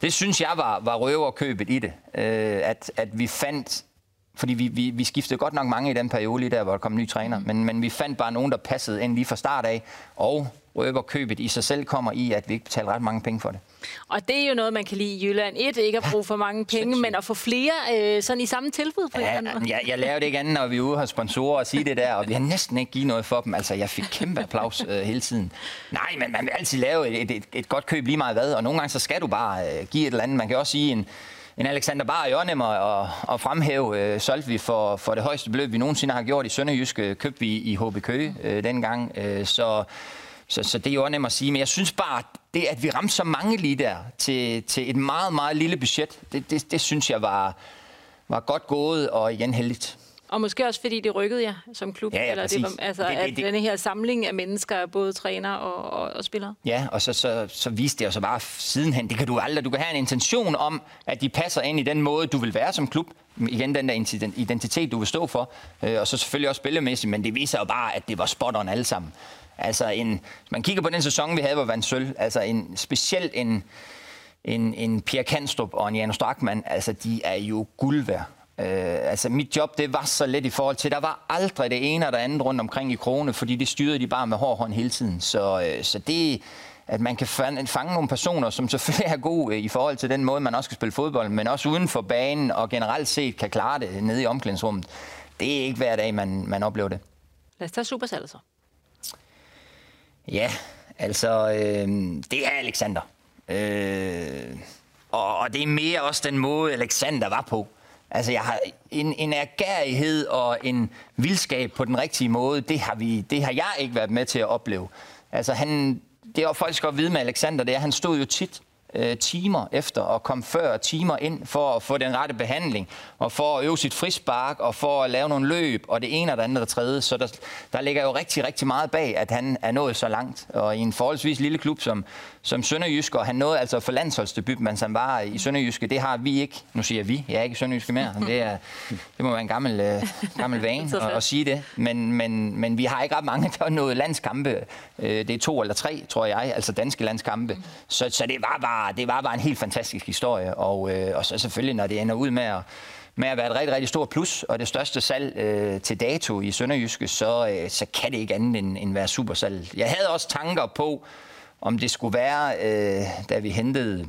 det synes jeg var, var røverkøbet i det. Øh, at, at vi fandt fordi vi, vi, vi skiftede godt nok mange i den periode lige der, hvor der kom en ny træner, men, men vi fandt bare nogen, der passede ind lige fra start af, og røverkøbet i sig selv kommer i, at vi ikke betaler ret mange penge for det. Og det er jo noget, man kan lide i Jylland. Et, ikke at bruge for mange penge, men at få flere øh, sådan i samme tilbud på ja, jeg, jeg laver det ikke andet, når vi er ude hos sponsorer og sige det der, og vi har næsten ikke givet noget for dem. Altså, jeg fik kæmpe applaus øh, hele tiden. Nej, men man vil altid lave et, et, et, et godt køb lige meget hvad, og nogle gange så skal du bare øh, give et eller andet. Man kan også sige, en, en Alexander Bar i Ørnem og, og fremhæve, øh, solgte vi for, for det højeste beløb, vi nogensinde har gjort i Sønderjyske, købte vi i HB Køge øh, dengang. Øh, så, så, så det er jo nemt at sige, men jeg synes bare, det at vi ramte så mange lige der til, til et meget, meget lille budget, det, det, det synes jeg var, var godt gået og igen heldigt. Og måske også fordi det rykkede jer som klub, Ja, ja, eller det præcis. altså, Det- det- at det- denne her samling af mennesker, både træner og, og, og spillere. Ja, og så, så, så viste det jo så bare sidenhen, det kan du aldrig. Du kan have en intention om, at de passer ind i den måde, du vil være som klub. Igen den der ident- identitet, du vil stå for. Øh, og så selvfølgelig også spillemæssigt, men det viser jo bare, at det var spot on alle sammen. Altså, en, hvis man kigger på den sæson, vi havde, hvor vandt sølv, altså en, specielt en, en, en Pierre Kanstrup og en Jan Strakman, altså de er jo guld værd. Øh, altså mit job, det var så let i forhold til, der var aldrig det ene og det andet rundt omkring i krone, fordi det styrede de bare med hård hånd hele tiden. Så, øh, så det, at man kan fange, nogle personer, som selvfølgelig er gode øh, i forhold til den måde, man også skal spille fodbold, men også uden for banen og generelt set kan klare det nede i omklædningsrummet, det er ikke hver dag, man, man oplever det. Lad os tage Supersalget så. Ja, altså, øh, det er Alexander. Øh, og, og det er mere også den måde, Alexander var på. Altså, jeg har en, en ergærighed og en vildskab på den rigtige måde, det har, vi, det har jeg ikke været med til at opleve. Altså, han, det er faktisk godt at vide med Alexander, det er, han stod jo tit øh, timer efter og kom før timer ind for at få den rette behandling, og for at øve sit frispark, og for at lave nogle løb, og det ene og det andet og det tredje. Så der, der ligger jo rigtig, rigtig meget bag, at han er nået så langt. Og i en forholdsvis lille klub som, som Sønderjysk, og han nåede altså for landsholdsdebut, mens han var i Sønderjyske, det har vi ikke. Nu siger vi, jeg er ikke Sønderjyske mere. Det, er, det må være en gammel, øh, gammel vane at, at sige det. Men, men, men vi har ikke ret mange, der har nået landskampe. Øh, Det er to eller tre, tror jeg, altså danske landskampe. Så, så det, var bare, det var bare en helt fantastisk historie. Og, øh, og så selvfølgelig, når det ender ud med at, med at være et rigtig, rigtig stort plus, og det største salg øh, til dato i Sønderjyske, så, øh, så kan det ikke andet end, end være supersalg. Jeg havde også tanker på, om det skulle være, øh, da vi hentede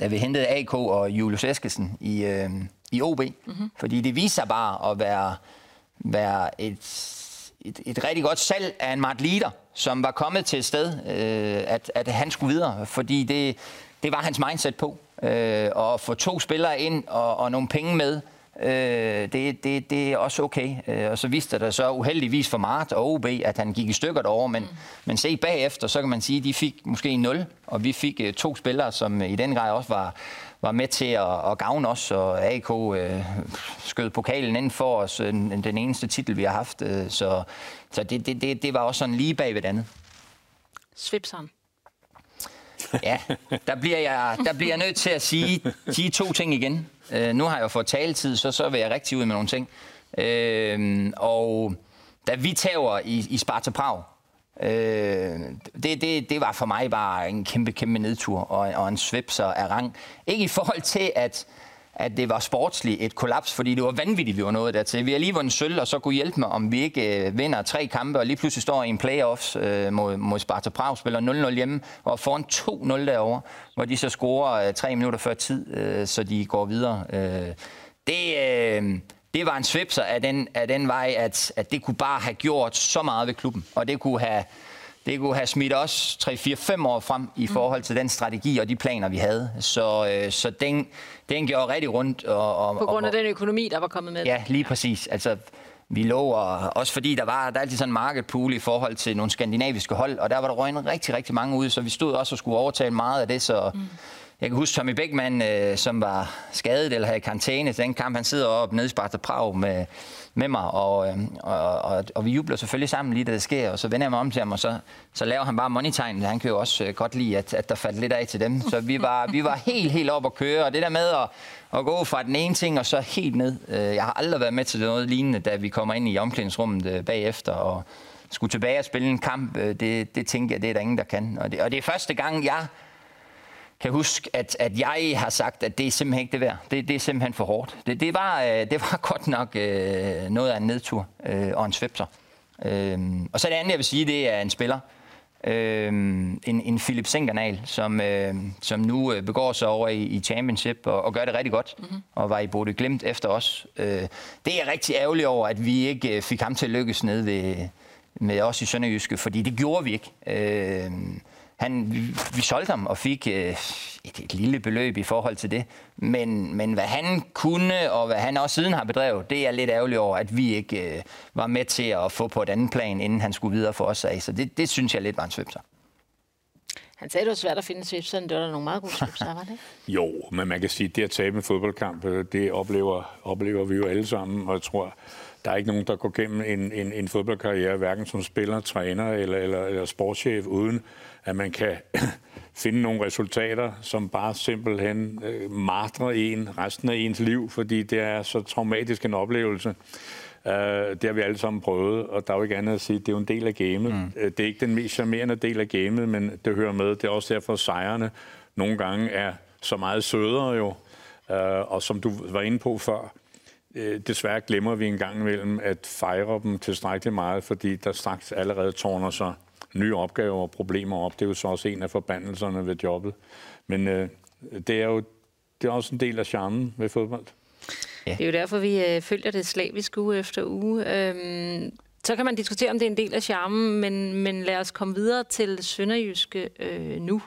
da vi hentede AK og Julius Eskesen i, øh, i OB. Mm-hmm. Fordi det viser sig bare at være, være et, et, et rigtig godt salg af en Mart Leader, som var kommet til et sted, øh, at, at han skulle videre. Fordi det, det var hans mindset på. Øh, og at få to spillere ind og, og nogle penge med, øh, det, det, det er også okay. Øh, og så viste det så uheldigvis for Mart og OB, at han gik i stykker derovre. Men, mm. men se bagefter, så kan man sige, at de fik måske 0, og vi fik øh, to spillere, som i den grad også var, var med til at, at gavne os, og AK øh, skød pokalen ind for os, øh, den eneste titel, vi har haft. Øh, så så det, det, det, det var også sådan lige bag ved det andet. Svipseren. Ja, der bliver jeg, der bliver jeg nødt til at sige, sige to ting igen. Øh, nu har jeg jo fået taletid, så, så vil jeg rigtig ud med nogle ting. Øh, og da vi tager i, i Sparta Prag, øh, det, det, det var for mig bare en kæmpe, kæmpe nedtur og, og en svipser af rang. Ikke i forhold til, at at det var sportsligt et kollaps, fordi det var vanvittigt, vi var nået dertil. Vi har lige vundet sølv, og så kunne hjælpe mig, om vi ikke øh, vinder tre kampe, og lige pludselig står i en playoffs øh, mod, mod Sparta Prag, spiller 0-0 hjemme, og foran 2-0 derovre, hvor de så scorer øh, tre minutter før tid, øh, så de går videre. Øh, det, øh, det var en svipser af den, af den vej, at, at det kunne bare have gjort så meget ved klubben, og det kunne have det kunne have smidt os 3-4-5 år frem i forhold til den strategi og de planer, vi havde. Så, øh, så den, den gjorde rigtig rundt. Og, og, På grund af og, den økonomi, der var kommet med. Ja, lige præcis. Altså, vi lå, og også fordi der var der er altid sådan en market pool i forhold til nogle skandinaviske hold, og der var der røgnet rigtig, rigtig mange ud, så vi stod også og skulle overtale meget af det, så... Mm. Jeg kan huske Tommy Beckmann, øh, som var skadet eller havde karantæne til den kamp. Han sidder oppe nede i Sparta Prag med, med mig, og, øh, og, og, og vi jubler selvfølgelig sammen lige, da det sker. Og så vender jeg mig om til ham, og så, så laver han bare moneytegn. Han kan jo også øh, godt lide, at, at der faldt lidt af til dem. Så vi var, vi var helt, helt op at køre. Og det der med at, at gå fra den ene ting og så helt ned. Øh, jeg har aldrig været med til noget lignende, da vi kommer ind i omklædningsrummet øh, bagefter. Og, skulle tilbage og spille en kamp, øh, det, det tænker jeg, det er der ingen, der kan. Og det, og det er første gang, jeg kan huske, at, at jeg har sagt, at det er simpelthen ikke det værd. Det, det er simpelthen for hårdt. Det, det, var, øh, det var godt nok øh, noget af en nedtur øh, og en svipser. Øh, og så det andet, jeg vil sige, det er en spiller. Øh, en, en Philip Sinkernal, som, øh, som nu øh, begår sig over i, i Championship og, og gør det rigtig godt, mm-hmm. og var i Bode Glimt efter os. Øh, det er jeg rigtig ærgerlig over, at vi ikke øh, fik ham til at lykkes ned ved, med os i Sønderjyske, fordi det gjorde vi ikke. Øh, han, vi solgte ham og fik øh, et, et lille beløb i forhold til det. Men, men hvad han kunne, og hvad han også siden har bedrevet, det er lidt ærgerligt over, at vi ikke øh, var med til at få på et andet plan, inden han skulle videre for os af. Så det, det synes jeg lidt var en svipser. Han sagde, det var svært at finde svipserne. Det var der nogle meget gode svipser, var det Jo, men man kan sige, at det at tabe en fodboldkamp, øh, det oplever, oplever vi jo alle sammen, og jeg tror, der er ikke nogen, der går gennem en, en, en fodboldkarriere, hverken som spiller, træner eller, eller, eller sportschef, uden at man kan finde nogle resultater, som bare simpelthen øh, martrer en resten af ens liv, fordi det er så traumatisk en oplevelse. Uh, det har vi alle sammen prøvet, og der er jo ikke andet at sige, det er jo en del af gamet. Mm. Uh, det er ikke den mest charmerende del af gamet, men det hører med. Det er også derfor, at sejrene nogle gange er så meget sødere jo. Uh, og som du var inde på før, uh, desværre glemmer vi en gang imellem at fejre dem tilstrækkeligt meget, fordi der straks allerede tårner sig nye opgaver og problemer op. Det er jo så også en af forbandelserne ved jobbet. Men uh, det er jo det er også en del af charmen ved fodbold. Ja. Det er jo derfor, vi øh, følger det slavisk uge efter uge. Øhm, så kan man diskutere, om det er en del af charmen, men, men lad os komme videre til Sønderjyske øh, nu.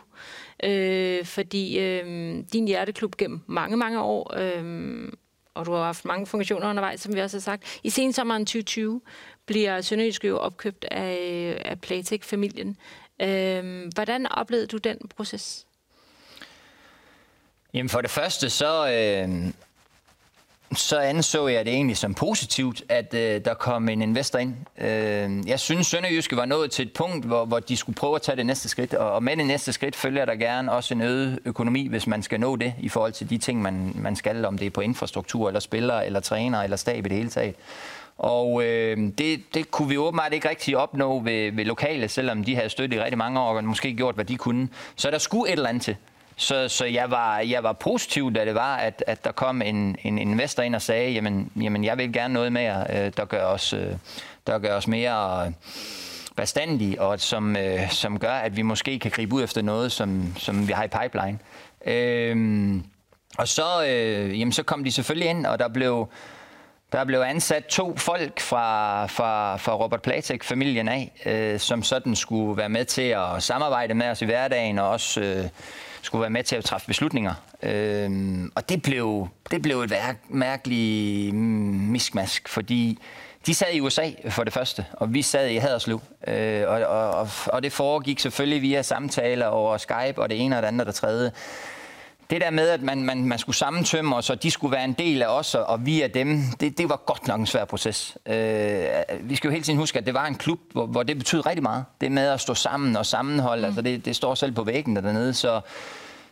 Øh, fordi øh, din hjerteklub gennem mange, mange år, øh, og du har haft mange funktioner undervejs, som vi også har sagt. I sensommeren 2020 bliver Sønderjysk jo opkøbt af, af Playtech-familien. Øh, hvordan oplevede du den proces? Jamen for det første, så, øh, så anså jeg det egentlig som positivt, at øh, der kom en investor ind. Øh, jeg synes, Sønderjyske var nået til et punkt, hvor, hvor de skulle prøve at tage det næste skridt, og, og med det næste skridt følger der gerne også en øget økonomi, hvis man skal nå det, i forhold til de ting, man, man skal, om det er på infrastruktur, eller spillere, eller træner, eller stab i det hele taget. Og øh, det, det kunne vi åbenbart ikke rigtig opnå ved, ved lokale, selvom de havde støttet i rigtig mange år, og måske gjort, hvad de kunne. Så der skulle et eller andet til. Så, så jeg, var, jeg var positiv, da det var, at, at der kom en, en investor ind og sagde, jamen, jamen jeg vil gerne noget mere, øh, der gør os, øh, der gør os mere øh, bestandige, og som, øh, som gør, at vi måske kan gribe ud efter noget, som, som vi har i pipeline. Øh, og så, øh, jamen, så kom de selvfølgelig ind, og der blev, der blev ansat to folk fra, fra, fra Robert Platek-familien af, øh, som sådan skulle være med til at samarbejde med os i hverdagen, og også øh, skulle være med til at træffe beslutninger. Øh, og det blev, det blev et værk, mærkeligt miskmask, fordi de sad i USA for det første, og vi sad i Haderslev. Øh, og, og, og det foregik selvfølgelig via samtaler over Skype og det ene og det andet og det tredje. Det der med, at man, man, man skulle sammentømme os, og de skulle være en del af os, og vi af dem, det, det var godt nok en svær proces. Øh, vi skal jo hele tiden huske, at det var en klub, hvor, hvor det betød rigtig meget. Det med at stå sammen og sammenholde, mm. altså det, det står selv på væggen dernede, så,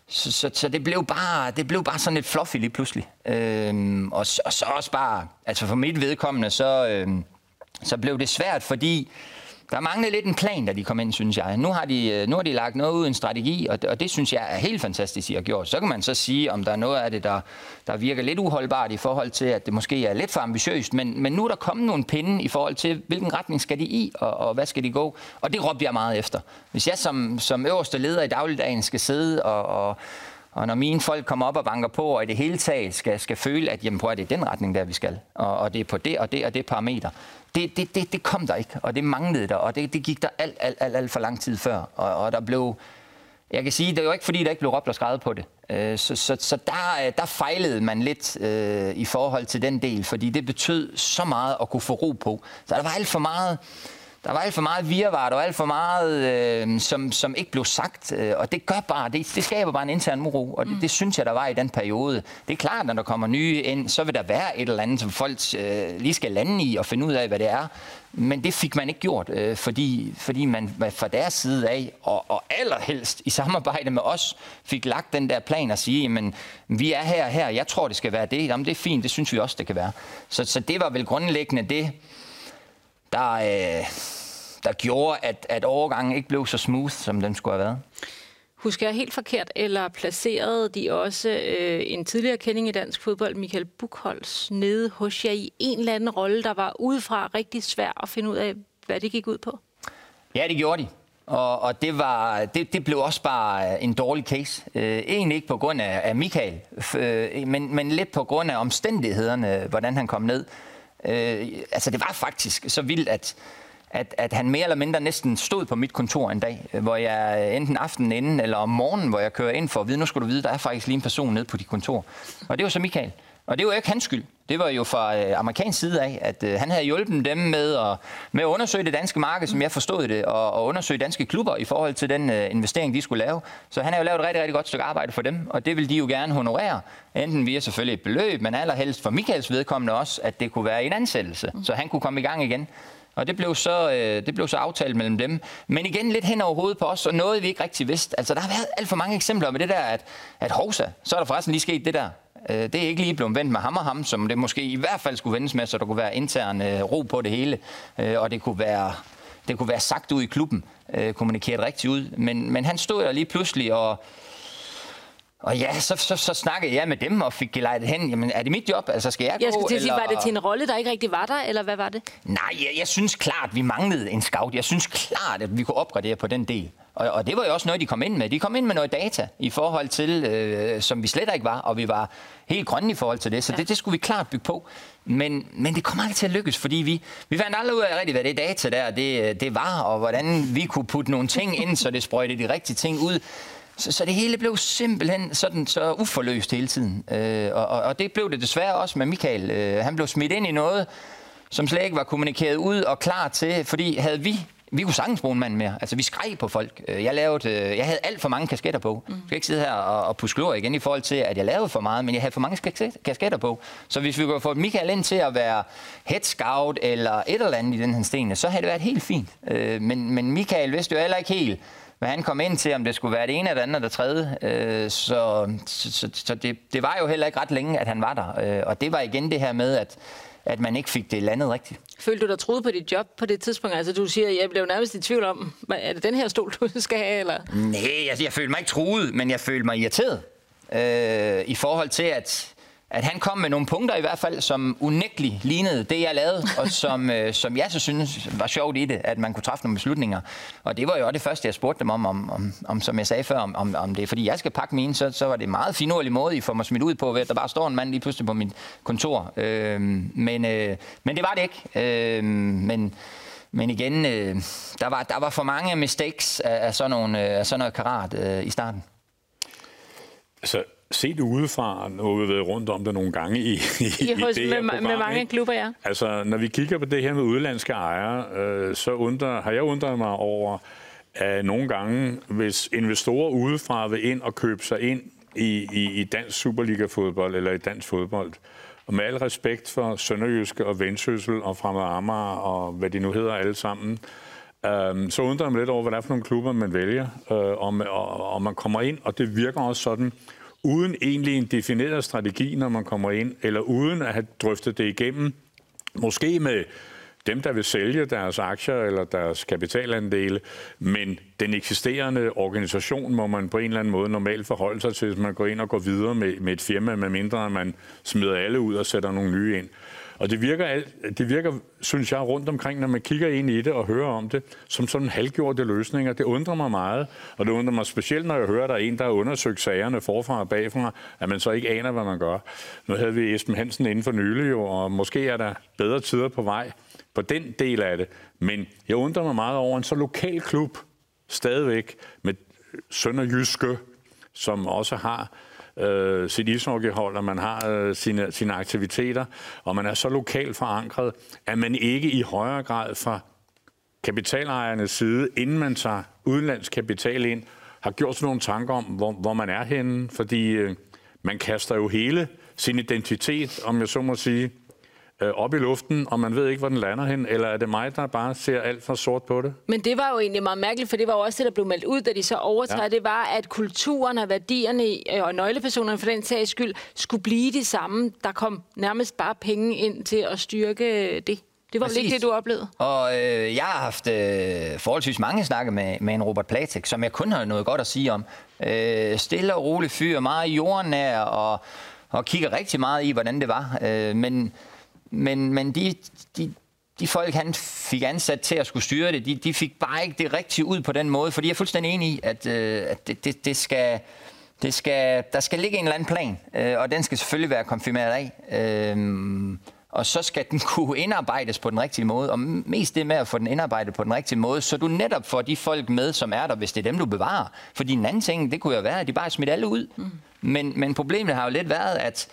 så, så, så det, blev bare, det blev bare sådan lidt fluffy lige pludselig. Øh, og, og så også bare, altså for mit vedkommende, så, øh, så blev det svært, fordi der manglede lidt en plan, da de kom ind, synes jeg. Nu har de, øh, nu har de lagt noget ud, en strategi, og det, og det synes jeg er helt fantastisk, de har gjort. Så kan man så sige, om der er noget af det, der, der virker lidt uholdbart i forhold til, at det måske er lidt for ambitiøst, men, men nu er der kommet nogle pinde i forhold til, hvilken retning skal de i, og, og hvad skal de gå? Og det råber jeg meget efter. Hvis jeg som, som øverste leder i dagligdagen skal sidde og, og og når mine folk kommer op og banker på, og i det hele taget skal, skal føle, at jamen, prøv, at det er den retning, der vi skal, og, og det er på det og det og det parameter, det, det, det, det kom der ikke, og det manglede der, og det, det gik der alt, alt, alt, alt for lang tid før. Og, og der blev, jeg kan sige, det er jo ikke fordi, der ikke blev råbt og skrevet på det. Øh, så, så, så der, øh, der fejlede man lidt øh, i forhold til den del, fordi det betød så meget at kunne få ro på. Så der var alt for meget der var alt for meget virvar, der var alt for meget, øh, som, som ikke blev sagt, øh, og det gør bare, det, det skaber bare en intern uro, og det, mm. det synes jeg, der var i den periode. Det er klart, når der kommer nye ind, så vil der være et eller andet, som folk øh, lige skal lande i og finde ud af, hvad det er. Men det fik man ikke gjort, øh, fordi, fordi man fra deres side af, og, og allerhelst i samarbejde med os, fik lagt den der plan og sige, men vi er her og her, jeg tror, det skal være det. Jamen, det er fint, det synes vi også, det kan være. Så, så det var vel grundlæggende det, der, øh, der gjorde, at, at overgangen ikke blev så smooth, som den skulle have været. Husker jeg helt forkert, eller placerede de også øh, en tidligere kending i dansk fodbold, Michael Buchholz, nede hos jer i en eller anden rolle, der var udefra rigtig svær at finde ud af, hvad det gik ud på? Ja, det gjorde de. Og, og det, var, det, det blev også bare en dårlig case. Øh, egentlig ikke på grund af, af Michael, øh, men, men lidt på grund af omstændighederne, hvordan han kom ned. Øh, altså, det var faktisk så vildt, at at, at han mere eller mindre næsten stod på mit kontor en dag, øh, hvor jeg øh, enten aftenen inden eller om morgenen, hvor jeg kører ind for at vide, nu skal du vide, der er faktisk lige en person nede på dit kontor. Og det var så Michael. Og det var ikke hans skyld. Det var jo fra øh, amerikansk side af, at øh, han havde hjulpet dem med at, med at undersøge det danske marked, som jeg forstod det, og, og undersøge danske klubber i forhold til den øh, investering, de skulle lave. Så han har jo lavet et rigtig, rigtig godt stykke arbejde for dem, og det vil de jo gerne honorere. Enten via selvfølgelig et beløb, men allerhelst for Michaels vedkommende også, at det kunne være en ansættelse, så han kunne komme i gang igen. Og det blev, så, øh, det blev så aftalt mellem dem. Men igen lidt hen over hovedet på os, og noget vi ikke rigtig vidste. Altså, der har været alt for mange eksempler med det der, at, at hovsa, så er der forresten lige sket det der. Øh, det er ikke lige blevet vendt med ham og ham, som det måske i hvert fald skulle vendes med, så der kunne være intern øh, ro på det hele, øh, og det kunne være, det kunne være sagt ud i klubben, kommunikeret rigtigt ud. Men, men han stod der lige pludselig og og ja, så, så, så snakkede jeg med dem og fik gelejtet hen. Jamen, er det mit job? Altså, skal jeg gå? Jeg skal til at sige, var det til en rolle, der ikke rigtig var der, eller hvad var det? Nej, jeg, jeg synes klart, vi manglede en scout. Jeg synes klart, at vi kunne opgradere på den del. Og, og det var jo også noget, de kom ind med. De kom ind med noget data i forhold til, øh, som vi slet ikke var, og vi var helt grønne i forhold til det. Så ja. det, det skulle vi klart bygge på. Men, men det kommer ikke til at lykkes, fordi vi, vi fandt aldrig ud af rigtig, hvad det data der det, det var, og hvordan vi kunne putte nogle ting ind, så det sprøjtede de rigtige ting ud. Så, så det hele blev simpelthen sådan så uforløst hele tiden. Øh, og, og det blev det desværre også med Michael. Øh, han blev smidt ind i noget, som slet ikke var kommunikeret ud og klar til, fordi havde vi vi kunne sagtens bruge en mand mere. Altså, vi skreg på folk. Øh, jeg, lavede, øh, jeg havde alt for mange kasketter på. Mm. Jeg skal ikke sidde her og, og puske igen i forhold til, at jeg lavede for meget, men jeg havde for mange kasketter på. Så hvis vi kunne få Michael ind til at være head scout eller et eller andet i den her sten, så havde det været helt fint. Øh, men, men Michael vidste jo heller ikke helt, hvad han kom ind til, om det skulle være det ene eller det andet eller det tredje. Så, så, så, så det, det var jo heller ikke ret længe, at han var der. Og det var igen det her med, at at man ikke fik det landet rigtigt. Følte du dig troet på dit job på det tidspunkt? Altså du siger, at jeg blev nærmest i tvivl om, er det den her stol, du skal have? Eller? Nej, altså, jeg følte mig ikke troet, men jeg følte mig irriteret. Øh, I forhold til, at at han kom med nogle punkter i hvert fald, som unægteligt lignede det, jeg lavede, og som, øh, som jeg så synes var sjovt i det, at man kunne træffe nogle beslutninger. Og det var jo også det første, jeg spurgte dem om, om, om, om som jeg sagde før, om, om, om det. Fordi jeg skal pakke mine, så, så var det meget finurlig måde, I får mig smidt ud på, ved at der bare står en mand lige pludselig på mit kontor. Øh, men, øh, men det var det ikke. Øh, men men igen, øh, der, var, der var for mange mistakes af, af, sådan, nogle, af sådan noget karat øh, i starten. Altså, set udefra, nu har vi været rundt om det nogle gange i, i, I, hos, i det med, program, med mange ikke? klubber, ja. Altså, når vi kigger på det her med udlandske ejere, øh, så undrer, har jeg undret mig over, at nogle gange, hvis investorer udefra vil ind og købe sig ind i, i, i dansk Superliga-fodbold eller i dansk fodbold, og med al respekt for Sønderjyske og Vendsyssel og Fremad Amager og hvad de nu hedder alle sammen, øhm, så undrer jeg mig lidt over, hvad det er for nogle klubber, man vælger, øh, og, og, og man kommer ind, og det virker også sådan, uden egentlig en defineret strategi, når man kommer ind, eller uden at have drøftet det igennem, måske med dem, der vil sælge deres aktier eller deres kapitalandele, men den eksisterende organisation må man på en eller anden måde normalt forholde sig til, hvis man går ind og går videre med, med et firma, med mindre man smider alle ud og sætter nogle nye ind. Og det virker, alt, det virker, synes jeg, rundt omkring, når man kigger ind i det og hører om det, som sådan halvgjorte løsninger. Det undrer mig meget, og det undrer mig specielt, når jeg hører, at der er en, der har undersøgt sagerne forfra og bagfra, at man så ikke aner, hvad man gør. Nu havde vi Esben Hansen inden for nylig, jo, og måske er der bedre tider på vej på den del af det. Men jeg undrer mig meget over en så lokal klub, stadigvæk med Sønderjyske, som også har øh, sit ishockeyhold, og man har øh, sine, sine aktiviteter, og man er så lokalt forankret, at man ikke i højere grad fra kapitalejernes side, inden man tager udenlandsk kapital ind, har gjort sig nogle tanker om, hvor, hvor man er henne, fordi øh, man kaster jo hele sin identitet, om jeg så må sige, øh, op i luften, og man ved ikke, hvor den lander hen, eller er det mig, der bare ser alt for sort på det? Men det var jo egentlig meget mærkeligt, for det var jo også det, der blev meldt ud, da de så overtræder. Ja. Det var, at kulturen og værdierne øh, og nøglepersonerne for den sags skyld skulle blive de samme. Der kom nærmest bare penge ind til at styrke det. Det var vel ikke det, du oplevede? Og øh, jeg har haft øh, forholdsvis mange snakke med, med en Robert Platek, som jeg kun har noget godt at sige om. Øh, stille og rolig fyr, meget jordnær og, og kigger rigtig meget i, hvordan det var. Øh, men men, men de, de, de folk, han fik ansat til at skulle styre det, de, de fik bare ikke det rigtige ud på den måde, fordi jeg er fuldstændig enig i, at, øh, at det, det, det skal... Det skal, der skal ligge en eller anden plan, øh, og den skal selvfølgelig være konfirmeret af. Øh, og så skal den kunne indarbejdes på den rigtige måde, og mest det med at få den indarbejdet på den rigtige måde, så du netop får de folk med, som er der, hvis det er dem, du bevarer. Fordi en anden ting, det kunne jo være, at de bare smidt alle ud. Mm. Men, men problemet har jo lidt været, at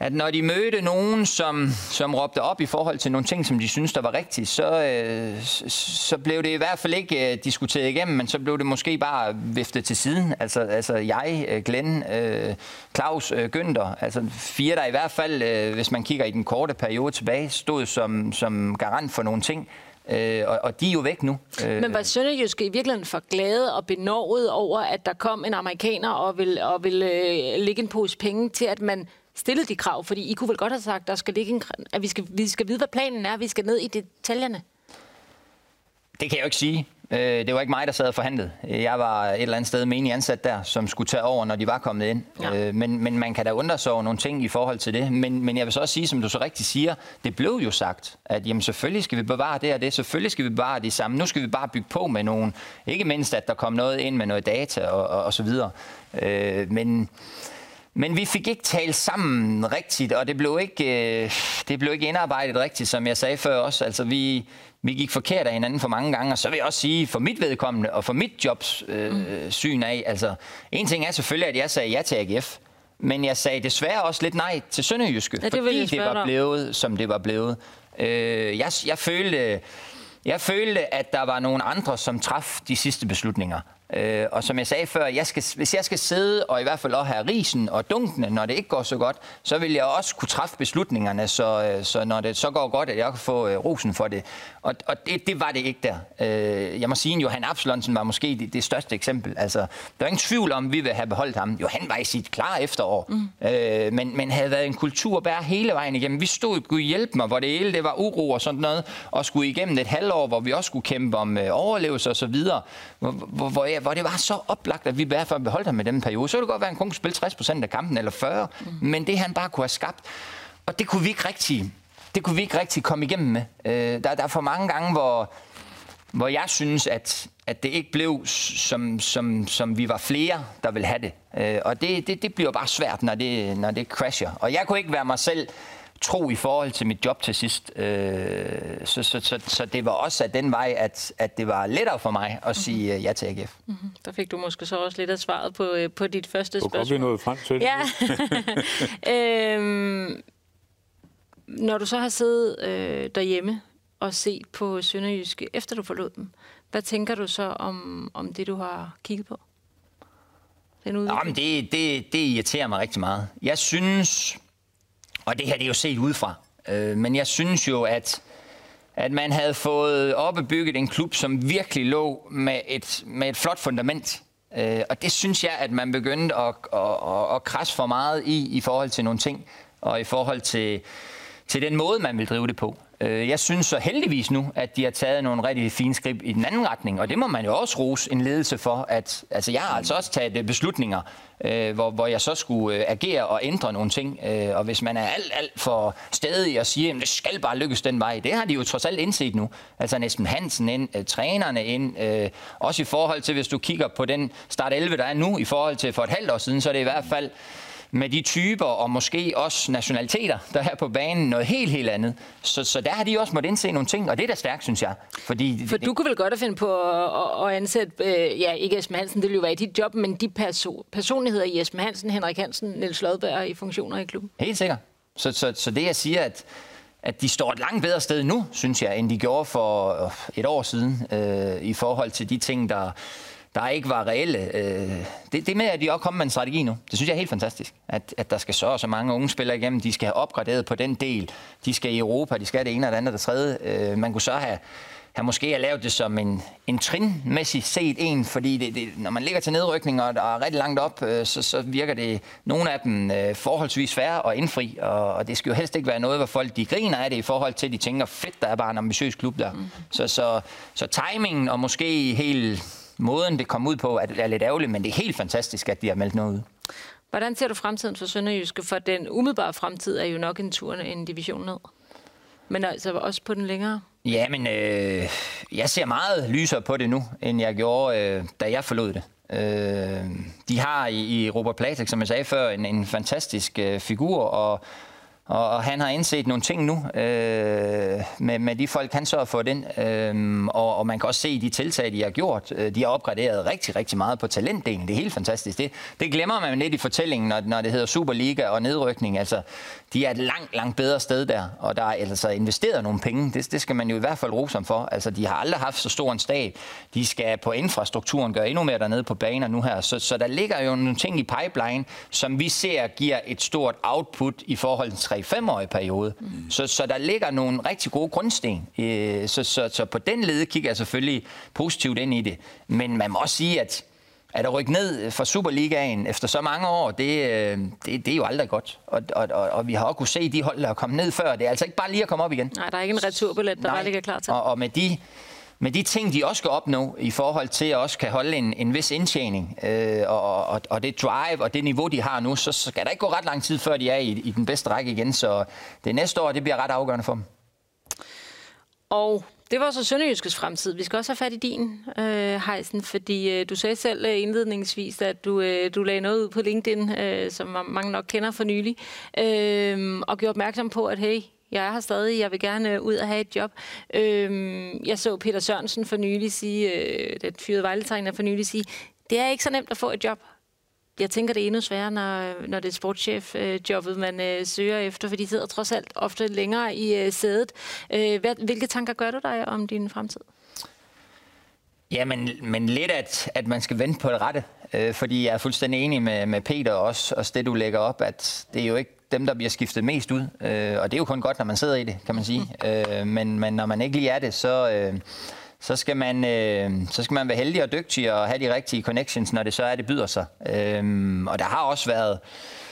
at når de mødte nogen, som, som råbte op i forhold til nogle ting, som de synes der var rigtigt, så, øh, så blev det i hvert fald ikke øh, diskuteret igennem, men så blev det måske bare viftet til siden. Altså, altså jeg, øh, Glenn, øh, Claus, øh, Günther, altså fire, der i hvert fald, øh, hvis man kigger i den korte periode tilbage, stod som, som garant for nogle ting, Øh, og, og de er jo væk nu. Øh, Men var Sønderjyske i virkeligheden for glade og benovet over, at der kom en amerikaner og vil, og vil øh, lægge en pose penge til, at man stillede de krav? Fordi I kunne vel godt have sagt, der skal ligge en, at vi skal, vi skal vide, hvad planen er. Vi skal ned i detaljerne. Det kan jeg jo ikke sige. Øh, det var ikke mig, der sad og forhandlede. Jeg var et eller andet sted menig ansat der, som skulle tage over, når de var kommet ind. Ja. Øh, men, men man kan da undre sig over nogle ting i forhold til det. Men, men jeg vil så også sige, som du så rigtigt siger, det blev jo sagt, at jamen, selvfølgelig skal vi bevare det og det, selvfølgelig skal vi bevare det samme. Nu skal vi bare bygge på med nogen, ikke mindst at der kom noget ind med noget data og, og, og så videre. Øh, men men vi fik ikke talt sammen rigtigt, og det blev ikke, øh, det blev ikke indarbejdet rigtigt, som jeg sagde før også. Altså, vi, vi gik forkert af hinanden for mange gange, og så vil jeg også sige, for mit vedkommende og for mit jobs øh, mm. syn af, altså, en ting er selvfølgelig, at jeg sagde ja til AGF, men jeg sagde desværre også lidt nej til Sønderjyske, ja, det fordi det var blevet, som det var blevet. Øh, jeg, jeg følte... Jeg følte, at der var nogle andre, som traf de sidste beslutninger. Øh, og som jeg sagde før, jeg skal, hvis jeg skal sidde og i hvert fald også have risen og dunkene, når det ikke går så godt, så vil jeg også kunne træffe beslutningerne, så, øh, så når det så går godt, at jeg kan få øh, rosen for det. Og, og det, det var det ikke der. Øh, jeg må sige, at Johan Absalonsen var måske det, det største eksempel. Altså, der er ingen tvivl om, at vi vil have beholdt ham. Jo, han var i sit klare efterår, mm. øh, men, men havde været en kultur bære hele vejen igennem. Vi stod og kunne hjælpe mig, hvor det hele det var uro og sådan noget, og skulle igennem et halvår, hvor vi også skulle kæmpe om øh, overlevelse og så videre, hvor, hvor, hvor, jeg, hvor det var så oplagt, at vi i hvert fald beholdt ham i den periode. Så ville det godt være, at han kun kunne spille 60 procent af kampen, eller 40, mm. men det han bare kunne have skabt, og det kunne vi ikke rigtig det kunne vi ikke rigtig komme igennem med. Øh, der, der er for mange gange, hvor, hvor jeg synes, at, at det ikke blev, som, som, som vi var flere, der vil have det. Øh, og det, det, det bliver bare svært, når det, når det crasher. Og jeg kunne ikke være mig selv tro i forhold til mit job til sidst. Øh, så, så, så, så det var også af den vej, at, at det var lettere for mig at sige mm-hmm. ja til AGF. Mm-hmm. Der fik du måske så også lidt af svaret på, øh, på dit første du spørgsmål. Du kom vi noget frem til. Ja. øhm, når du så har siddet øh, derhjemme og set på Sønderjyske, efter du forlod dem, hvad tænker du så om, om det, du har kigget på? Den Jamen, det, det, det irriterer mig rigtig meget. Jeg synes, og det her det er jo set udefra, øh, men jeg synes jo, at, at man havde fået opbygget en klub, som virkelig lå med et, med et flot fundament. Øh, og det synes jeg, at man begyndte at, at, at, at krasse for meget i, i forhold til nogle ting, og i forhold til til den måde, man vil drive det på. Øh, jeg synes så heldigvis nu, at de har taget nogle rigtig fine skridt i den anden retning, og det må man jo også rose en ledelse for. At, altså jeg har altså også taget øh, beslutninger, øh, hvor, hvor jeg så skulle agere og ændre nogle ting. Og hvis man er alt, alt for stedig og siger, at det skal bare lykkes den vej, det har de jo trods alt indset nu. Altså næsten Hansen ind, trænerne ind, også i forhold til, hvis du kigger på den start 11, der er nu, i forhold til for et halvt år siden, så er det i hvert fald med de typer og måske også nationaliteter, der er på banen, noget helt, helt andet. Så, så der har de også måttet indse nogle ting, og det er da stærkt, synes jeg. Fordi, For det, du kunne vel godt at finde på at, at ansætte, øh, ja, ikke Esben Hansen, det ville jo være i dit job, men de perso- personligheder i Esben Hansen, Henrik Hansen, Niels Lodberg i funktioner i klubben. Helt sikkert. Så, så, så det, jeg siger, at at de står et langt bedre sted nu, synes jeg, end de gjorde for et år siden, øh, i forhold til de ting, der, der ikke var reelle. Øh, det, det med, at de også kommer med en strategi nu, det synes jeg er helt fantastisk. At, at der skal så så mange unge spillere igennem, de skal have opgraderet på den del. De skal i Europa, de skal det ene og det andet og det tredje. Øh, man kunne så have, have måske have lavet det som en, en trinmæssigt set en, fordi det, det, når man ligger til nedrykning og der er rigtig langt op, øh, så, så virker det nogle af dem øh, forholdsvis færre at indfri, og, og det skal jo helst ikke være noget, hvor folk de griner af det i forhold til, at de tænker, fedt, der er bare en ambitiøs klub der. Mm. Så, så, så timingen og måske helt måden, det kom ud på, er, lidt ærgerligt, men det er helt fantastisk, at de har meldt noget ud. Hvordan ser du fremtiden for Sønderjyske? For den umiddelbare fremtid er jo nok en tur en division ned. Men altså også på den længere? Ja, men øh, jeg ser meget lysere på det nu, end jeg gjorde, øh, da jeg forlod det. Øh, de har i, i Robert Platek, som jeg sagde før, en, en fantastisk øh, figur, og og, og han har indset nogle ting nu øh, med, med de folk, han så har fået ind. Øh, og, og man kan også se de tiltag, de har gjort. Øh, de har opgraderet rigtig, rigtig meget på talentdelen. Det er helt fantastisk. Det, det glemmer man lidt i fortællingen, når, når det hedder Superliga og nedrykning. Altså, de er et langt, langt bedre sted der, og der er altså investeret nogle penge. Det, det skal man jo i hvert fald rose dem for. Altså, de har aldrig haft så stor en stab. De skal på infrastrukturen gøre endnu mere dernede på baner nu her. Så, så der ligger jo nogle ting i pipeline, som vi ser giver et stort output i forhold til 3-5-årig periode. Mm. Så, så der ligger nogle rigtig gode grundsten. Øh, så, så, så på den led kigger jeg selvfølgelig positivt ind i det. Men man må også sige, at at at rykke ned fra Superligaen efter så mange år, det, øh, det, det er jo aldrig godt. Og, og, og, og vi har også kunne se de hold, der er kommet ned før. Det er altså ikke bare lige at komme op igen. Nej, der er ikke en returbillet, der Nej. bare ligger klar til. Og, og med de med de ting, de også skal opnå i forhold til at også kan holde en, en vis indtjening, øh, og, og, og det drive og det niveau, de har nu, så skal der ikke gå ret lang tid, før de er i, i den bedste række igen. Så det næste år, det bliver ret afgørende for dem. Og det var så Sønderjyskets fremtid. Vi skal også have fat i din, øh, Heisen, fordi øh, du sagde selv øh, indledningsvis, at du, øh, du lagde noget ud på LinkedIn, øh, som mange nok kender for nylig, øh, og gjorde opmærksom på, at hey, jeg er her stadig, jeg vil gerne øh, ud og have et job. Øhm, jeg så Peter Sørensen for nylig sige, øh, den fyrede vejletræner for nylig sige, det er ikke så nemt at få et job jeg tænker, det er endnu sværere, når, når det er sportschef-jobbet, man øh, søger efter, for de sidder trods alt ofte længere i øh, sædet. Øh, hvad, hvilke tanker gør du dig om din fremtid? Ja, men, men lidt, at, at man skal vente på det rette. Øh, fordi jeg er fuldstændig enig med, med Peter også, og det du lægger op, at det er jo ikke dem, der bliver skiftet mest ud. Øh, og det er jo kun godt, når man sidder i det, kan man sige. Mm. Øh, men, men når man ikke lige er det, så... Øh, så skal, man, øh, så skal man være heldig og dygtig og have de rigtige connections, når det så er, det byder sig. Øh, og der har også været,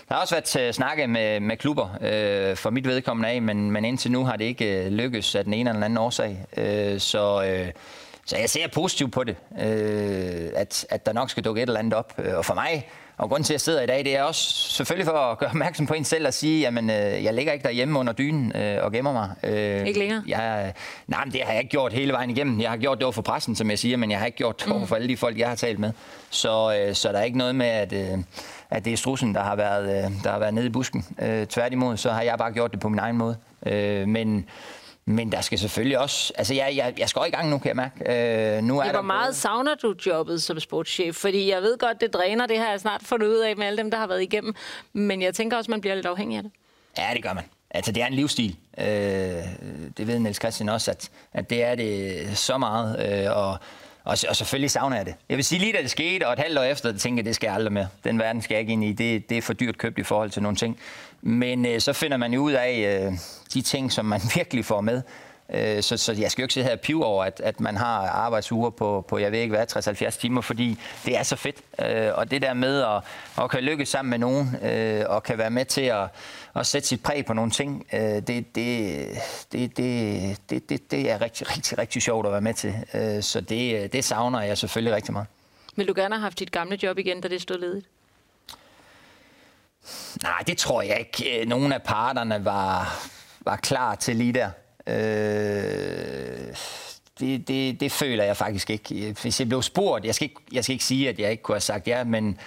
der har også været snakke med, med klubber øh, for mit vedkommende af, men, men indtil nu har det ikke øh, lykkes af den ene eller anden årsag. Øh, så, øh, så jeg ser positivt på det, øh, at, at der nok skal dukke et eller andet op. Og for mig og grunden til, at jeg sidder i dag, det er også selvfølgelig for at gøre opmærksom på en selv og sige, jamen, øh, jeg ligger ikke derhjemme under dynen øh, og gemmer mig. Øh, ikke længere? Jeg, nej, men det har jeg ikke gjort hele vejen igennem. Jeg har gjort det over for pressen, som jeg siger, men jeg har ikke gjort det over mm. for alle de folk, jeg har talt med. Så, øh, så der er ikke noget med, at, øh, at det er strussen, der har været, øh, der har været nede i busken. Øh, tværtimod, så har jeg bare gjort det på min egen måde. Øh, men men der skal selvfølgelig også... Altså, jeg, jeg, jeg skal i gang nu, kan jeg mærke. Øh, nu er ja, hvor meget både... savner du jobbet som sportschef? Fordi jeg ved godt, det dræner, det har jeg snart fundet ud af med alle dem, der har været igennem. Men jeg tænker også, man bliver lidt afhængig af det. Ja, det gør man. Altså, det er en livsstil. Øh, det ved Niels Christian også, at, at det er det så meget. Øh, og, og, og selvfølgelig savner jeg det. Jeg vil sige lige, da det skete, og et halvt år efter, tænkte jeg, det skal jeg aldrig mere. Den verden skal jeg ikke ind i. Det, det er for dyrt købt i forhold til nogle ting. Men øh, så finder man jo ud af øh, de ting, som man virkelig får med. Øh, så, så jeg skal jo ikke sidde her og pive over, at, at man har arbejdsuger på, på, jeg ved ikke hvad, 60-70 timer, fordi det er så fedt. Øh, og det der med at, at kan lykkes sammen med nogen, øh, og kan være med til at, at sætte sit præg på nogle ting, øh, det, det, det, det, det, det, det er rigtig, rigtig, rigtig sjovt at være med til. Øh, så det, øh, det savner jeg selvfølgelig rigtig meget. Vil du gerne have haft dit gamle job igen, da det stod ledigt? Nej, det tror jeg ikke. Nogen af parterne var, var klar til lige der. Øh, det, det, det føler jeg faktisk ikke. Hvis jeg blev spurgt, jeg skal ikke, jeg skal ikke sige, at jeg ikke kunne have sagt ja, men,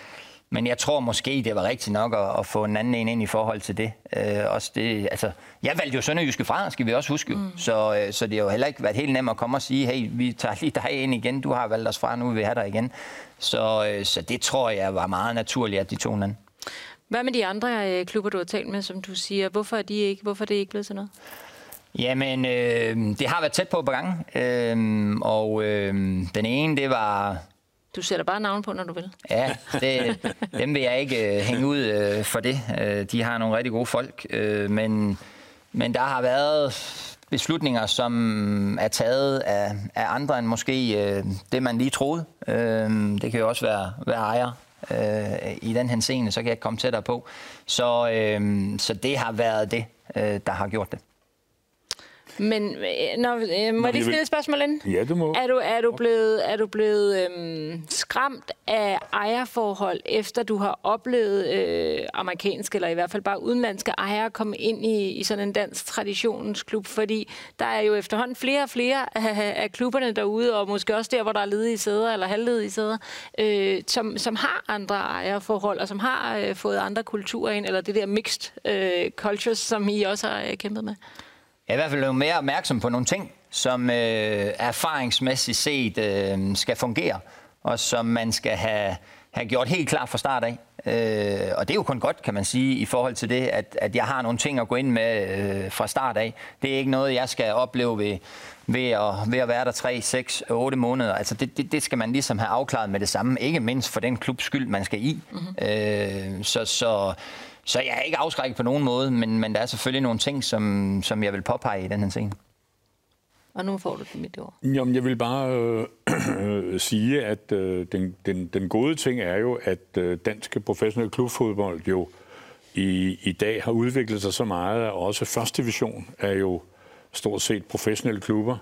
men jeg tror måske, det var rigtigt nok at, at få en anden en ind i forhold til det. Øh, også det altså, jeg valgte jo Sønderjyske fra, skal vi også huske. Mm. Så, øh, så det har jo heller ikke været helt nemt at komme og sige, hey, vi tager lige dig ind igen, du har valgt os fra, nu vil vi have dig igen. Så, øh, så det tror jeg var meget naturligt, at de to anden. Hvad med de andre øh, klubber, du har talt med, som du siger? Hvorfor er, de ikke, hvorfor er det ikke blevet sådan noget? Jamen, øh, det har været tæt på på gang. Øh, og øh, den ene, det var... Du sætter bare navn på, når du vil. Ja, det, dem vil jeg ikke øh, hænge ud øh, for det. Øh, de har nogle rigtig gode folk. Øh, men, men der har været beslutninger, som er taget af, af andre end måske øh, det, man lige troede. Øh, det kan jo også være, være ejer øh, i den henseende, så kan jeg komme tættere på. Så, øh, så det har været det, øh, der har gjort det. Men øh, når, øh, må jeg lige stille et spørgsmål ind? Ja, du må. Er du, er du blevet, er du blevet øhm, skræmt af ejerforhold, efter du har oplevet øh, amerikanske, eller i hvert fald bare udenlandske ejere komme ind i, i sådan en dansk traditionsklub? Fordi der er jo efterhånden flere og flere af, af klubberne derude, og måske også der, hvor der er ledige sæder, eller halvledige sæder, øh, som, som har andre ejerforhold, og som har øh, fået andre kulturer ind, eller det der mixed øh, cultures, som I også har øh, kæmpet med? Jeg er i hvert fald mere opmærksom på nogle ting, som øh, erfaringsmæssigt set øh, skal fungere, og som man skal have, have gjort helt klart fra start af. Øh, og det er jo kun godt, kan man sige, i forhold til det, at, at jeg har nogle ting at gå ind med øh, fra start af. Det er ikke noget, jeg skal opleve ved, ved, at, ved at være der 3, 6, 8 måneder. Altså det, det, det skal man ligesom have afklaret med det samme. Ikke mindst for den klubs skyld, man skal i. Mm-hmm. Øh, så, så så jeg er ikke afskrækket på nogen måde, men, men der er selvfølgelig nogle ting, som, som jeg vil påpege i den her scene. Og nu får du det mit ord. Jamen, jeg vil bare øh, sige, at øh, den, den, den gode ting er jo, at øh, danske professionelle klubfodbold jo i, i dag har udviklet sig så meget, at også første division er jo stort set professionelle klubber.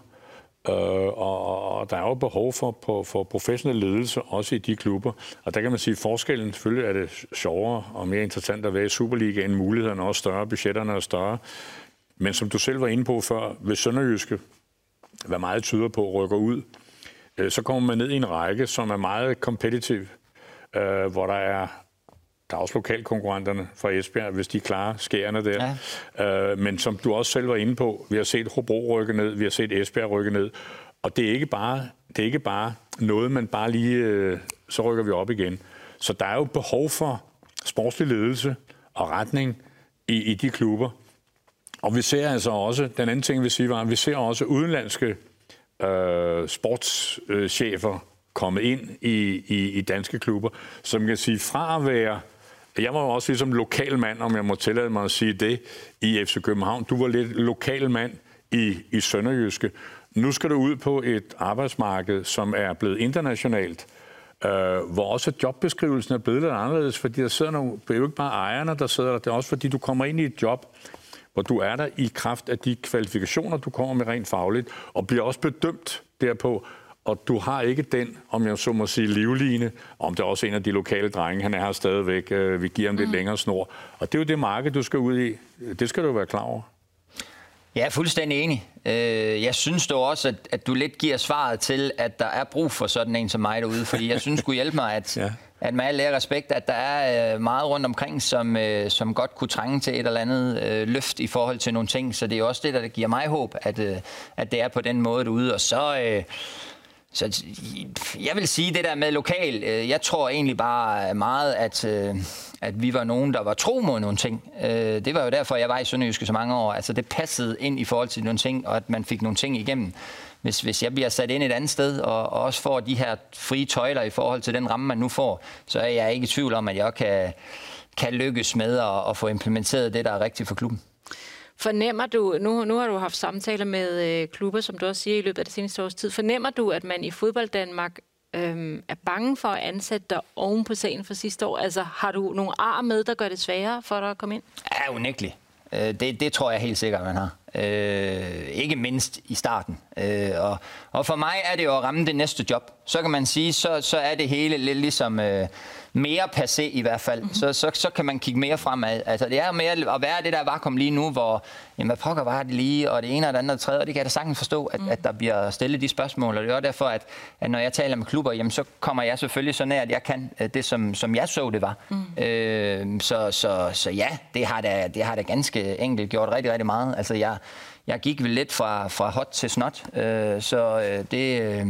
Øh, og, og der er jo behov for, for, for professionel ledelse, også i de klubber. Og der kan man sige, at forskellen selvfølgelig er det sjovere og mere interessant at være i Superligaen. Mulighederne er også større, budgetterne er større. Men som du selv var inde på før, ved Sønderjyske, hvad meget tyder på, rykker ud, øh, så kommer man ned i en række, som er meget kompetitiv, øh, hvor der er der er også lokalkonkurrenterne fra Esbjerg, hvis de klarer skærene der. Ja. Øh, men som du også selv var inde på, vi har set Hobro rykke ned, vi har set Esbjerg rykke ned. Og det er ikke bare, det er ikke bare noget, man bare lige, øh, så rykker vi op igen. Så der er jo behov for sportslig ledelse og retning i, i de klubber. Og vi ser altså også, den anden ting, vi siger, var, at vi ser også udenlandske øh, sportschefer komme ind i, i, i danske klubber, som kan sige fra at være jeg var jo også ligesom lokal mand, om jeg må tillade mig at sige det, i FC København. Du var lidt lokal mand i, i Sønderjyske. Nu skal du ud på et arbejdsmarked, som er blevet internationalt, øh, hvor også jobbeskrivelsen er blevet lidt anderledes, fordi der sidder nogle, det er jo ikke bare ejerne, der sidder der, det er også fordi, du kommer ind i et job, hvor du er der i kraft af de kvalifikationer, du kommer med rent fagligt, og bliver også bedømt derpå, og du har ikke den, om jeg så må sige, livline, om det er også en af de lokale drenge, han er her stadigvæk, øh, vi giver ham lidt mm. længere snor. Og det er jo det marked, du skal ud i. Det skal du være klar over. Jeg er fuldstændig enig. Øh, jeg synes dog også, at, du lidt giver svaret til, at der er brug for sådan en som mig derude, fordi jeg synes, skulle hjælpe mig, at, ja. at med al respekt, at der er øh, meget rundt omkring, som, som godt kunne trænge til et eller andet løft i forhold til nogle ting. Så det er også det, der giver mig håb, at, at det er på den måde derude. Og så... Så jeg vil sige det der med lokal. Øh, jeg tror egentlig bare meget, at, øh, at vi var nogen, der var tro mod nogle ting. Øh, det var jo derfor, jeg var i Sønderjyske så mange år. Altså det passede ind i forhold til nogle ting, og at man fik nogle ting igennem. Hvis, hvis jeg bliver sat ind et andet sted, og, og også får de her frie tøjler i forhold til den ramme, man nu får, så er jeg ikke i tvivl om, at jeg kan, kan lykkes med at, at få implementeret det, der er rigtigt for klubben. Fornemmer du, nu, nu har du haft samtaler med øh, klubber, som du også siger i løbet af det seneste års tid, fornemmer du, at man i fodbold Danmark øh, er bange for at ansætte dig oven på sagen for sidste år? Altså har du nogle ar med, der gør det sværere for dig at komme ind? Ja, unægteligt. Øh, det, det tror jeg helt sikkert, man har. Øh, ikke mindst i starten. Øh, og, og for mig er det jo at ramme det næste job. Så kan man sige, så, så er det hele lidt ligesom... Øh, mere passé i hvert fald, mm-hmm. så, så, så kan man kigge mere fremad. Altså, det er mere at være det der vakuum lige nu, hvor, jamen, hvad pokker var det lige, og det ene og det andet og det tredje, og det kan jeg da sagtens forstå, at, mm. at der bliver stillet de spørgsmål, og det er derfor, at, at når jeg taler med klubber, jamen, så kommer jeg selvfølgelig så nær, at jeg kan øh, det, som, som jeg så det var. Mm. Øh, så, så, så ja, det har, da, det har da ganske enkelt gjort rigtig, rigtig meget. Altså, jeg, jeg gik vel lidt fra, fra hot til snot, øh, så øh, det, øh,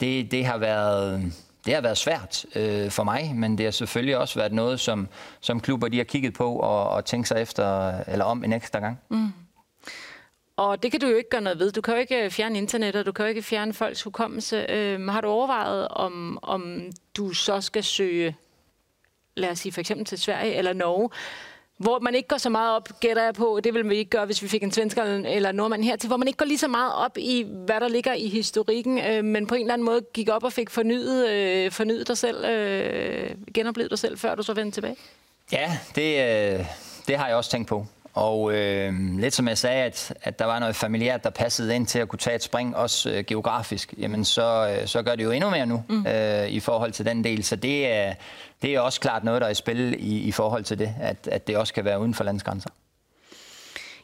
det, det har været det har været svært øh, for mig, men det har selvfølgelig også været noget, som, som klubber de har kigget på og, og tænkt sig efter eller om en ekstra gang. Mm. Og det kan du jo ikke gøre noget ved. Du kan jo ikke øh, fjerne internet, og du kan jo ikke fjerne folks hukommelse. Øh, har du overvejet, om, om du så skal søge, lad os sige for eksempel til Sverige eller Norge, hvor man ikke går så meget op, gætter jeg på, det ville vi ikke gøre, hvis vi fik en svensker eller nordmand hertil, hvor man ikke går lige så meget op i, hvad der ligger i historikken, øh, men på en eller anden måde gik op og fik fornyet, øh, fornyet dig selv, øh, genoplevet dig selv, før du så vendte tilbage? Ja, det, øh, det har jeg også tænkt på. Og øh, lidt som jeg sagde, at, at der var noget familiært, der passede ind til at kunne tage et spring, også øh, geografisk, jamen så, øh, så gør det jo endnu mere nu mm. øh, i forhold til den del. Så det er, det er også klart noget, der er i spil i, i forhold til det, at, at det også kan være uden for landsgrænser.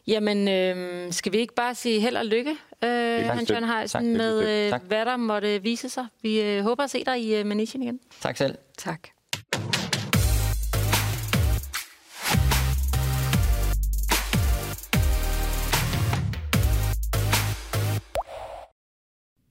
Jamen, øh, skal vi ikke bare sige held og lykke, øh, Hans Jørgen Heisen, med øh, hvad der måtte vise sig? Vi øh, håber at se dig i øh, Manisien igen. Tak selv. Tak.